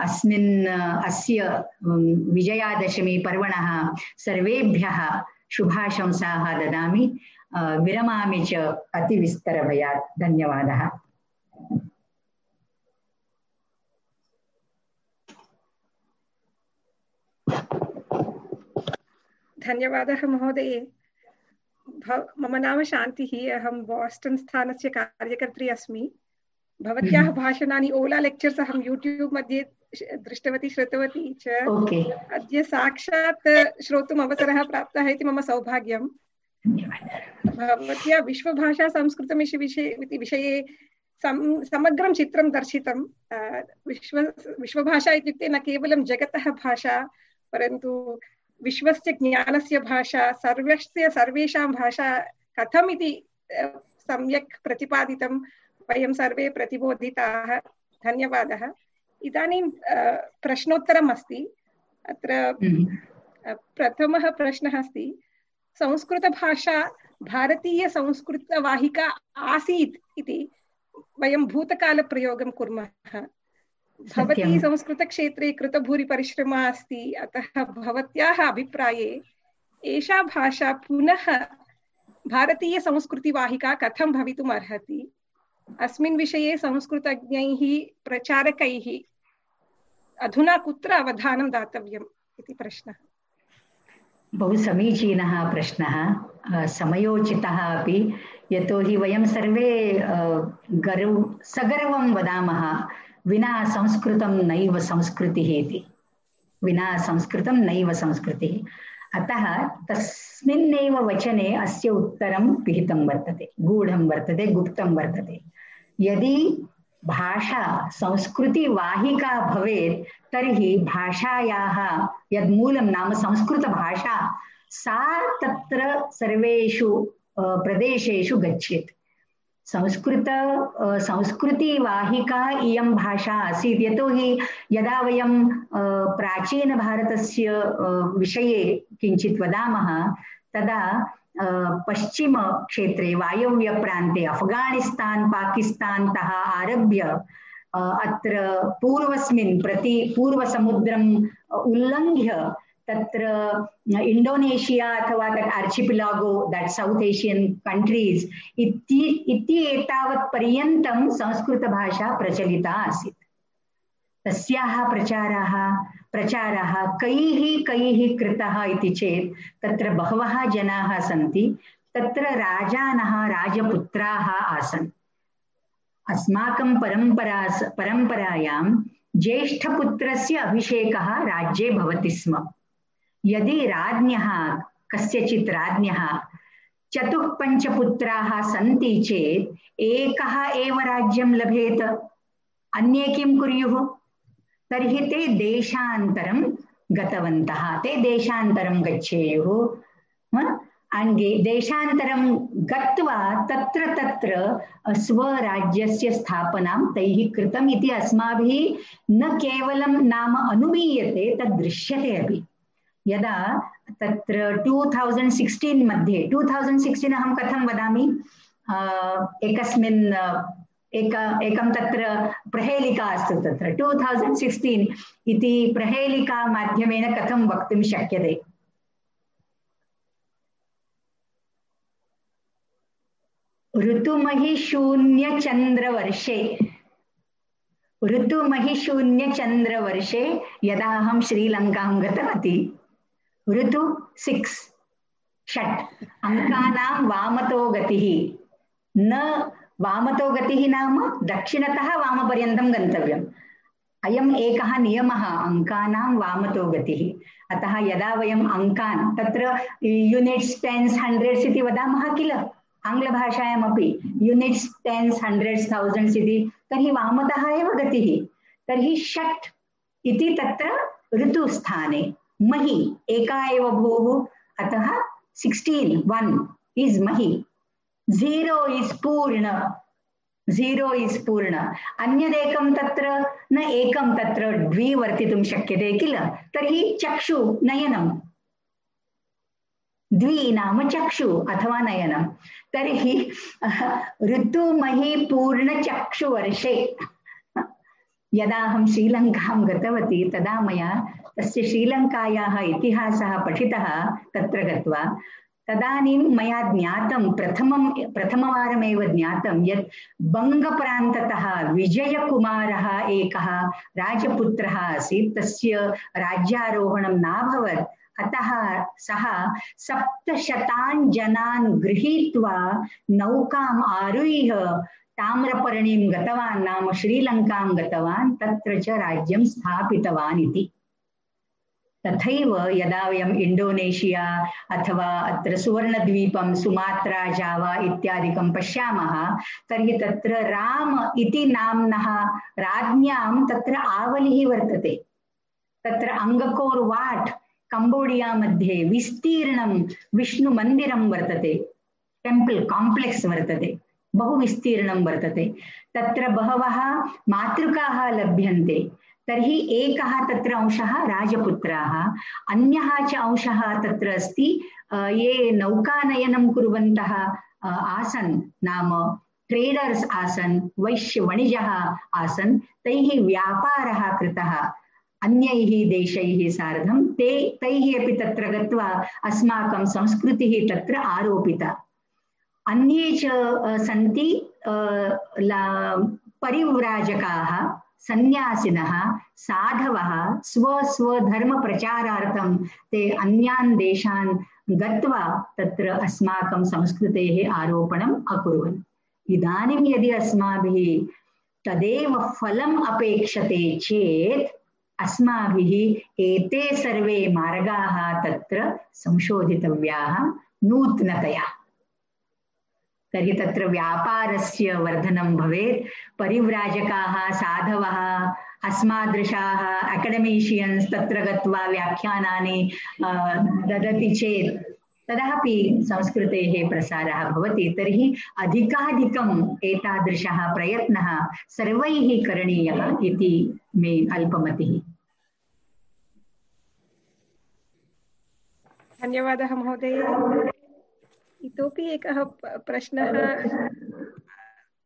अस्मिन् अस्य उम्, विजयादशमी पर्वणः सर्वेभ्यः शुभाशंसाः ददामि. विरमामि च अतिविस्तरभयात् धन्यवादः. धन्यवादः महोदये। मम नाम शान्तिः अहं बोस्टन् स्थानस्य कार्यकर्त्री अस्मि। भवत्याः [laughs] भाषणानि ओला लेक्चर्स् अहं यूट्यूब् मध्ये दृष्टवती श्रुतवती च। अद्य साक्षात् श्रोतुम् अवसरः प्राप्तः इति मम सौभाग्यम्। भवत्या विश्वभाषा संस्कृतम् इति विषये इति विषये सम- समग्रं चित्रं दर्शितं। विश्व विश्वभाषा इत्युक्ते न केवलं जगतः भाषा परन्तु विश्वस्य ज्ञानस्य भाषा सर्वस्य सर्वेषां भाषा कथम् इति सम्यक् प्रतिपादितं वयं सर्वे प्रतिबोधिताः। धन्यवादः। इदानीं प्रश्नोत्तरम् अस्ति। अत्र अ, प्रथमः प्रश्नः अस्ति। संस्कृतभाषा भारतीयसंस्कृतवाहिका आसीत् इति वयं भूतकालप्रयोगं कुर्मः। भवती। संस्कृतक्षेत्रे कृतभूरिपरिश्रमा अस्ति अतः भवत्याः अभिप्राये एषा भाषा पुनः भारतीयसंस्कृतिवाहिका कथं भवितुम् अर्हति अस्मिन् विषये संस्कृतज्ञैः प्रचारकैः अधुना कुत्र अवधानं दातव्यम् इति प्रश्नः। बहु समीचीनः प्रश्नः। समयोचितः अपि। यतोहि वयं सर्वे गर्व सगर्वं वदामः। विना संस्कृतं नैव संस्कृतिः इति। विना संस्कृतं नैव संस्कृतिः। अतः तस्मिन्नेव वचने अस्य उत्तरं पिहितं वर्तते। गूढं वर्तते, गुप्तं वर्तते। यदि भाषा संस्कृतिवाहिका भवेत्, तर्हि भाषायाः यद्मूलं नाम संस्कृतभाषा सा तत्र सर्वेषु प्रदेशेषु गच्छेत्। संस्कृत संस्कृतिवाहिका इयं भाषा आसीत्। यतोहि यदा वयं प्राचीनभारतस्य विषये किञ्चित् वदामः, तदा पश्चिमक्षेत्रे, वायव्यप्रान्ते, अफगानिस्तान् पाकिस्तान्तः आरभ्य अत्र पूर्वस्मिन् प्रति, पूर्वसमुद्रम् उल्लङ्घ्य तत्र इण्डोनेशिया अथवा तत् archipelago that south Asian countries इति इति एतावत् पर्यन्तं संस्कृतभाषा प्रचलिता आसीत्। तस्याः प्रचाराः, प्रचारः कैः कैः कृतः इति चेत्, तत्र बहवः जनाः सन्ति, तत्र राजानः, राजपुत्राः आसन्। अस्माकं परम्परा, परम्परायां ज्येष्ठपुत्रस्य अभिषेकः राज्ये भवति स्म। यदि राज्ञः, कस्यचित् राज्ञः चतुः पञ्चपुत्राः सन्ति चेत् एकः लभेत। अन्ये किं कुर्युः? ते देशान्तरं गतवन्तः। ते देशान्तरं गच्छेयुः? अन्ये देशान्तरं गत्वा तत्र तत्र स्वराज्यस्य स्थापनां तैः कृतम् न केवलं नाम अनुमीयते तद् दृश्यते अपि। यदा तत्र टु तौसण्ड् सिक्स्टीन् मध्ये टु तौसण्ड् सिक्स्टीन् अहं कथं वदामि? एकस्मिन् एक, एकं तत्र प्रहेलिका अस्ति तत्र। टु तौसण्ड् सिक्स्टीन् इति प्रहेलिका माध्यमेन कथं वक्तुं शक्यते? ऋतुमहिशून्यचन्द्रवर्षे ऋतुमहिशून्यचन्द्रवर्षे यदा अहं श्रीलङ्कां गतवती ऋतु सिक्स्। षट्। अङ्कानां वामतो गतिः। न वामतो गतिः नाम दक्षिणतः वामपर्यन्तं गन्तव्यम्। अयम् एकः नियमः अङ्कानां वामतो गतिः। अतः यदा वयम् अङ्कान्, तत्र यूनिट्स् टेन्स् हण्ड्रेड्स् इति वदामः किल? आङ्ग्लभाषायामपि यूनिट्स् टेन्स् हण्ड्रेड्स् थौसण्ड्स् इति। तर्हि वामतः एव गतिः। तर्हि षट् इति तत्र ऋतुस्थाने। महि, एका एव भूः, अतः सिक्स्टीन् वन् इस् महि। झीरो इस् पूर्ण। झीरो इस् पूर्ण। अन्यदेकं तत्र, न एकं तत्र द्वि वर्तितुं शक्यते किल? तर्हि चक्षु नयनं द्वि नाम चक्षु अथवा नयनं तर्हि ऋतुमहि पूर्णचक्षुवर्षे यदा अहं श्रीलङ्कां गतवती, तदा मया तस्य श्रीलङ्कायाः इतिहासः पठितः तत्र गत्वा, तदानीं मया ज्ञातं, प्रथमं, प्रथमवारमेव ज्ञातं यत् बङ्गप्रान्ततः विजयकुमारः एकः राजपुत्रः आसीत्, तस्य राज्यारोहणं नाभवत्, अतः सः सप्तशतान् जनान् गृहीत्वा नौकाम् आरुह्य ताम्रपर्णीं गतवान् नाम श्रीलङ्कां गतवान्, तत्र यदा वयम् इण्डोनेशिया अथवा अत्र सुवर्णद्वीपं, सुमात्रा, जावा इत्यादिकं पश्यामः, तर्हि राम इति नाम्नः राज्ञां तत्र आवलिः वर्तते। तत्र अङ्गकोर् वाट्, कम्बोडिया मध्ये विस्तीर्णं विष्णुमन्दिरं वर्तते। टेम्पल् काम्प्लेक्स् वर्तते। बहु विस्तीर्णं वर्तते। तत्र बहवः मातृकाः लभ्यन्ते। तर्हि एकः तत्र अंशः राजपुत्राः। अन्यः च अंशः तत्र अस्ति। ये नौकानयनं कुर्वन्तः आसन्, नाम ट्रेडर्स् आसन्, वैश्यवणिजः आसन्, तैः व्यापारः कृतः, अन्यैः देशैः सार्धं। ते, तैः अपि तत्र गत्वा अस्माकं संस्कृतिः तत्र आरोपिता। अन्ये च सन्ति परिव्राजकाः सन्यासिनः साधवः स्वस्वधर्मप्रचारार्थं ते अन्यान् देशान् गत्वा तत्र अस्माकं संस्कृतेः आरोपणम् अकुर्वन्। इदानीं यदि अस्माभिः तदेव फलम् अपेक्षते चेत् अस्माभिः एते सर्वे मार्गाः तत्र संशोधितव्याः नूतनतया। तर्हि तत्र व्यापारस्य वर्धनं भवेत्। परिव्राजकाः, साधवः, अस्मादृशाः अकडेमीशियन्स् तत्र गत्वा व्याख्यानानि ददति चेत् तदापि संस्कृतेः प्रसारः भवति। तर्हि अधिकाधिकम् एतादृशः प्रयत्नः सर्वैः करणीयः इति मे अल्पमतिः। धन्यवादः महोदय। इतोपि एकः प्रश्नः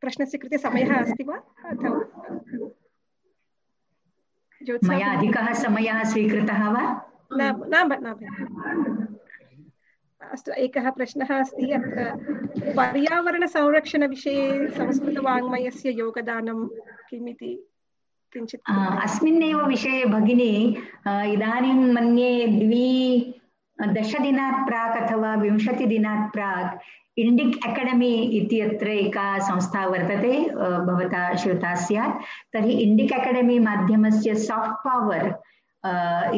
प्रश्नस्य कृते समयः अस्ति वा? अथवा मया अधिकः समयः स्वीकृतः वा? न न अस्तु एकः प्रश्नः अस्ति अत्र। पर्यावरणसंरक्षणविषये संस्कृतवाङ्मयस्य योगदानं किम् इति किञ्चित् अस्मिन्नेव विषये भगिनी इदानीं मन्ये द्वि दशदिनात् प्राक् अथवा विंशतिदिनात् प्राक् इण्डिक् अकाडेमी इति अत्र एका संस्था वर्तते भवता श्रुता स्यात्। तर्हि इण्डिक् अकाडेमी माध्यमस्य साफ्ट् पवर्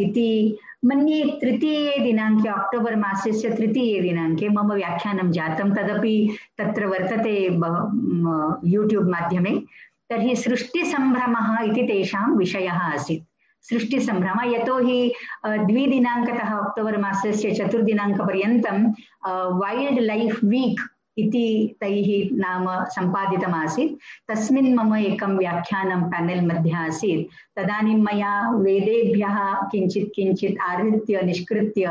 इति मन्ये तृतीये दिनाङ्के, अक्टोबर् मासस्य तृतीये दिनाङ्के मम व्याख्यानं जातं। तदपि तत्र वर्तते यूट्यूब् माध्यमे। तर्हि सृष्टिसम्भ्रमः इति तेषां विषयः आसीत्। सृष्टिसम्भ्रम यतोहि द्विदिनाङ्कतः अक्टोबर् मासस्य चतुर्दिनाङ्कपर्यन्तं वैल्ड् लैफ् वीक् इति तैः नाम सम्पादितमासीत्। तस्मिन् मम एकं व्याख्यानं पेनेल् मध्ये आसीत्। तदानीं मया वेदेभ्यः किञ्चित् किञ्चित् आधृत्य, निष्कृत्य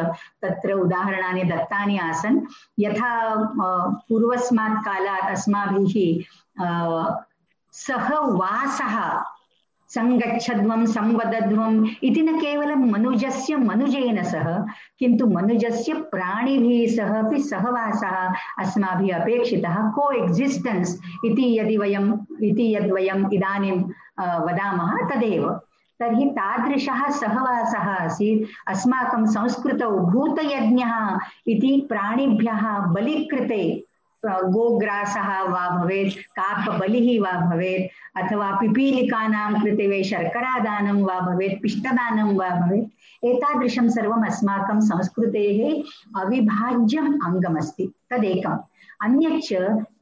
तत्र उदाहरणानि दत्तानि आसन्। यथा पूर्वस्मात् कालात् अस्माभिः सहवासः सङ्गच्छध्वं संवदध्वम् इति न केवलं मनुजस्य मनुजेन सह, किन्तु मनुजस्य प्राणिभिः सह अपि सहवासः अस्माभिः अपेक्षितः को एक्सिस्टेन्स् इति यदि वयम्, इति यद्वयम् इदानीं वदामः तदेव। तर्हि तादृशः सहवासः आसीत्। अस्माकं संस्कृतौ भूतयज्ञः इति प्राणिभ्यः बलिकृते गोग्रासः वा भवेत्, काकबलिः वा भवेत्, अथवा पिपीलिकानां कृते वे शर्करादानं वा भवेत्, पिष्टदानं वा भवेत्, एतादृशं सर्वम् अस्माकं संस्कृतेः अविभाज्यम् अङ्गमस्ति, तदेकम्। अन्यच्च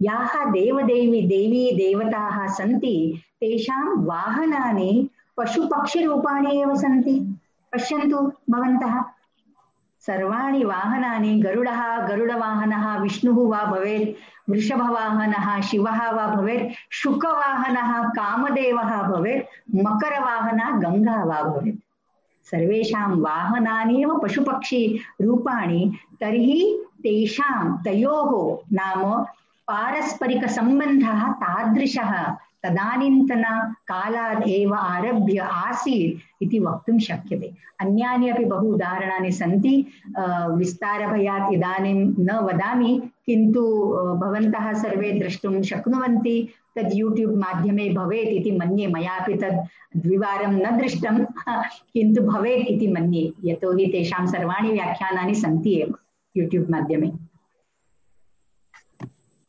याः देवदेवी, देवी देवताः सन्ति, तेषां वाहनानि पशुपक्षिरूपाणि एव सन्ति। पश्यन्तु, भवन्तः। सर्वाणि वाहनानि गरुडः, गरुडवाहनः, विष्णुः वा भवेत्, वृषभवाहनः, शिवः वा भवेत् शुकवाहनः कामदेवः भवेत्, मकरवाहनः, गङ्गा वा भवेत्। सर्वेषां वाहनानि एव पशुपक्षिरूपाणि तर्हि तेषां तयोः नाम पारस्परिकसम्बन्धः तादृशः। तदानीन्तनकालात् एव आरभ्य इति वक्तुं शक्यते। अन्यानि अपि बहु उदाहरणानि सन्ति। विस्तारभयात् इदानीं न वदामि, किन्तु भवन्तः सर्वे द्रष्टुं शक्नुवन्ति। तद् यूट्यूब् माध्यमे भवेत् इति मन्ये। मयापि न दृष्टं, [laughs] किन्तु भवेत् इति मन्ये। यतोहि तेषां सर्वाणि व्याख्यानानि सन्ति एव यूट्यूब् माध्यमे।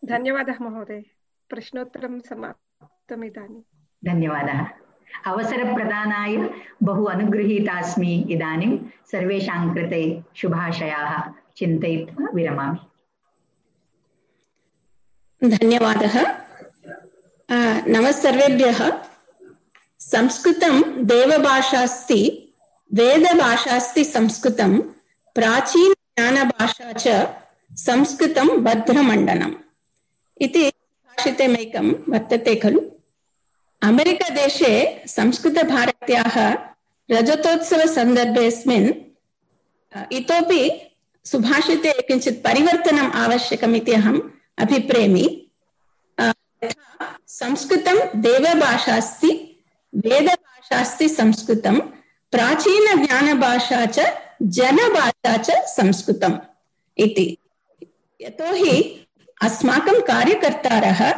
धन्यवादः महोदय। प्रश्नोत्तरं समाप्तम् इदानीं। धन्यवादः। अवसरप्रदानाय बहु अनुगृहीता अस्मि इदानीं। सर्वेषां कृते शुभाशयाः। चिन्तयित्वा विरमामि। धन्यवादः। नमः सर्वेभ्यः। संस्कृतं देवभाषा अस्ति वेदभाषा अस्ति संस्कृतं प्राचीनज्ञानभाषा च संस्कृतं भद्रमण्डनम्। इति भाषितमेकं वर्तते खलु। अमेरिकादेशे संस्कृतभारत्याः रजतोत्सवसन्दर्भेऽस्मिन् इतोपि सुभाषिते किञ्चित् परिवर्तनम् आवश्यकम् इति अहम् अभिप्रेमि। संस्कृतं देवभाषा अस्ति वेदभाषा अस्ति संस्कृतं, प्राचीनज्ञानभाषा च जनभाषा च संस्कृतम् इति। यतोहि अस्माकं कार्यकर्तारः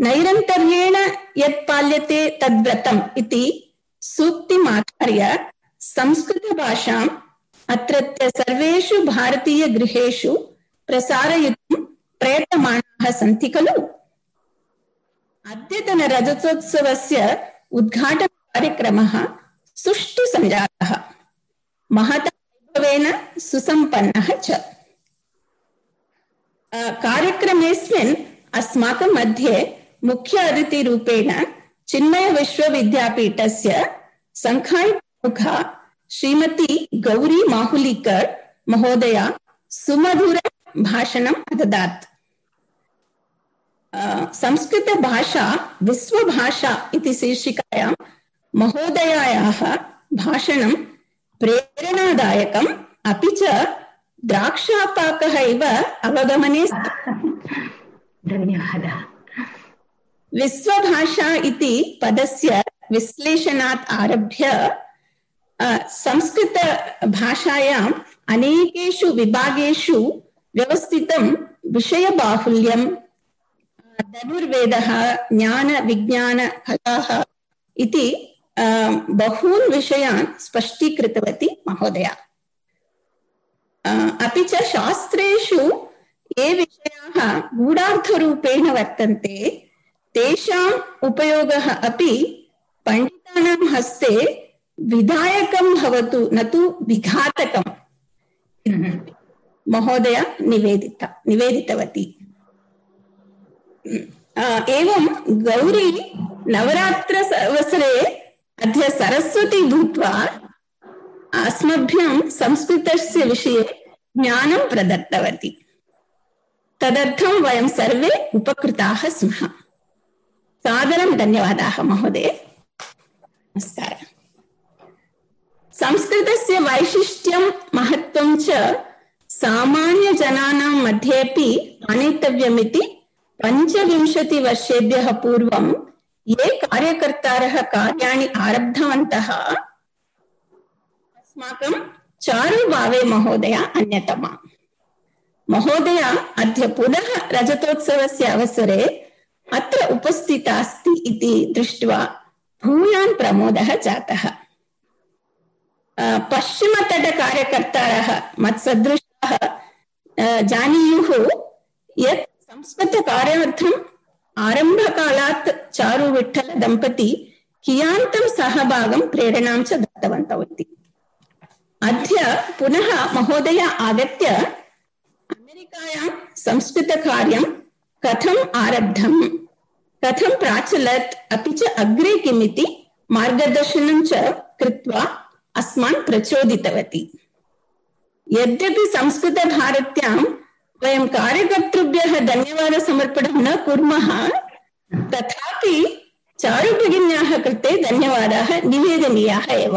नैरन्तर्येण यत् पाल्यते तद्व्रतम् इति सूक्तिमाधार्य संस्कृतभाषाम् अत्रत्य सर्वेषु भारतीयगृहेषु प्रसारयितुं प्रयतमानाः सन्ति खलु? अद्यतनरजतोत्सवस्य उद्घाटनकार्यक्रमः सुष्ठु सञ्जातः महता वैभवेन सुसम्पन्नः च। कार्यक्रमेऽस्मिन् अस्माकं मध्ये मुख्य अतिथिरूपेण चिन्मय विश्वविद्यापीठस्य संखायि प्रमुखा श्रीमती गौरी माहुलीकर् महोदया सुमधुरं भाषणम् अददात्. संस्कृतभाषा विश्वभाषा इति शीर्षिकायां महोदयायाः भाषणं प्रेरणादायकम् अपि च द्राक्षापाकः इव अवगमने धन्यवादः विश्वभाषा इति पदस्य विश्लेषणात् आरभ्य अ, संस्कृतभाषायाम् अनेकेषु विभागेषु व्यवस्थितं विषयबाहुल्यं अ, धनुर्वेदः ज्ञानविज्ञानकलाः इति अ, बहून् विषयान् स्पष्टीकृतवती महोदया अ, अपि च शास्त्रेषु ये विषयाः गूढार्थरूपेण वर्तन्ते, तेषाम् उपयोगः अपि पण्डितानां हस्ते विधायकं भवतु, न तु विघातकम्। महोदया, निवेदिता, निवेदितवती। एवं गौरी नवरात्रावसरे अद्य सरस्वती भूत्वा अस्मभ्यं संस्कृतस्य विषये ज्ञानं प्रदत्तवती। तदर्थं वयं सर्वे उपकृताः स्मः। सादरं धन्यवादाः, महोदय। नमस्कारः। संस्कृतस्य वैशिष्ट्यं, महत्त्वं च सामान्यजनानां मध्येपि आनेतव्यमिति पञ्चविंशतिवर्षेभ्यः पूर्वं ये कार्यकर्तारः कार्याणि आरब्धवन्तः अस्माकं चारुभावे महोदया अन्यतमा। महोदया, अद्य पुनः रजतोत्सवस्य अवसरे अत्र उपस्थिता अस्ति इति दृष्ट्वा भूयान् प्रमोदः जातः। पश्चिमतटकार्यकर्तारः मत्सदृशाः जानीयुः यत् संस्कृतकार्यार्थम् आरम्भकालात् चारुविठ्ठलदम्पती कियान्तं सहभागं प्रेरणां च दत्तवन्तौ इति। अद्य पुनः महोदय आगत्य अमेरिकायां संस्कृतकार्यं कथम् आरब्धं कथं प्राचलत्? अपि च अग्रे किमिति मार्गदर्शनं च कृत्वा अस्मान् प्रचोदितवती। यद्यपि संस्कृतभारत्यां वयं कार्यकर्तृभ्यः धन्यवादसमर्पणं न कुर्मः, तथापि चारुभगिन्याः कृते धन्यवादाः निवेदनीयाः एव।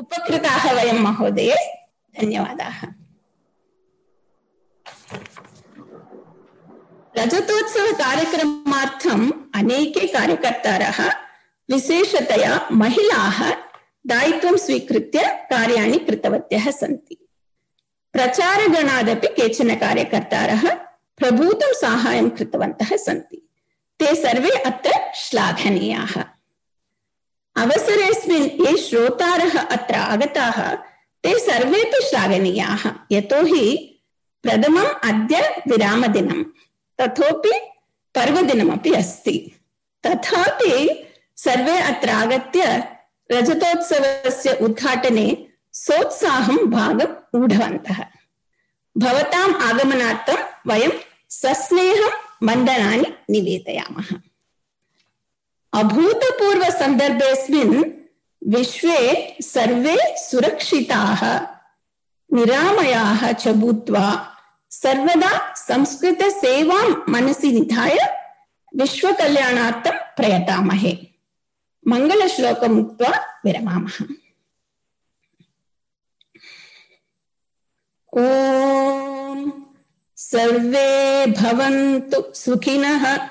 उपकृताः वयं, महोदये। धन्यवादाः। रजतोत्सवकार्यक्रमार्थम् अनेके कार्यकर्तारः, विशेषतया महिलाः, दायित्वं स्वीकृत्य कार्याणि कृतवत्यः सन्ति। प्रचारगणादपि केचन कार्यकर्तारः प्रभूतं साहाय्यं कृतवन्तः ते सर्वे अत्र श्लाघनीयाः। अवसरेऽस्मिन् ये श्रोतारः अत्र आगताः, ते सर्वेपि श्लाघनीयाः। यतोहि प्रथमम् अद्य विरामदिनं तथोपि पर्वदिनमपि अस्ति। तथापि सर्वे अत्र आगत्य रजतोत्सवस्य उद्घाटने सोत्साहं भागम् ऊढवन्तः। भवताम् आगमनार्थं वयं सस्नेहं वन्दनानि निवेदयामः। अभूतपूर्वसन्दर्भेऽस्मिन् विश्वे सर्वे सुरक्षिताः, निरामयाः च भूत्वा सर्वदा संस्कृतसेवां मनसि निधाय विश्वकल्याणार्थं प्रयतामहे। मङ्गलश्लोकम् उक्त्वा विरमामः। ॐ सर्वे भवन्तु सुखिनः।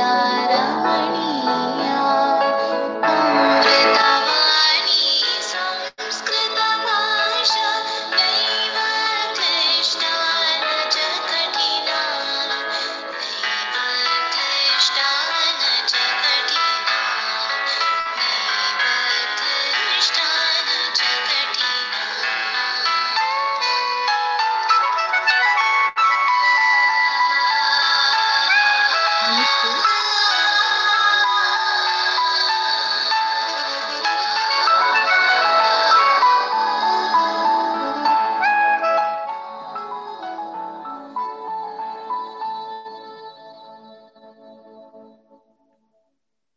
got yara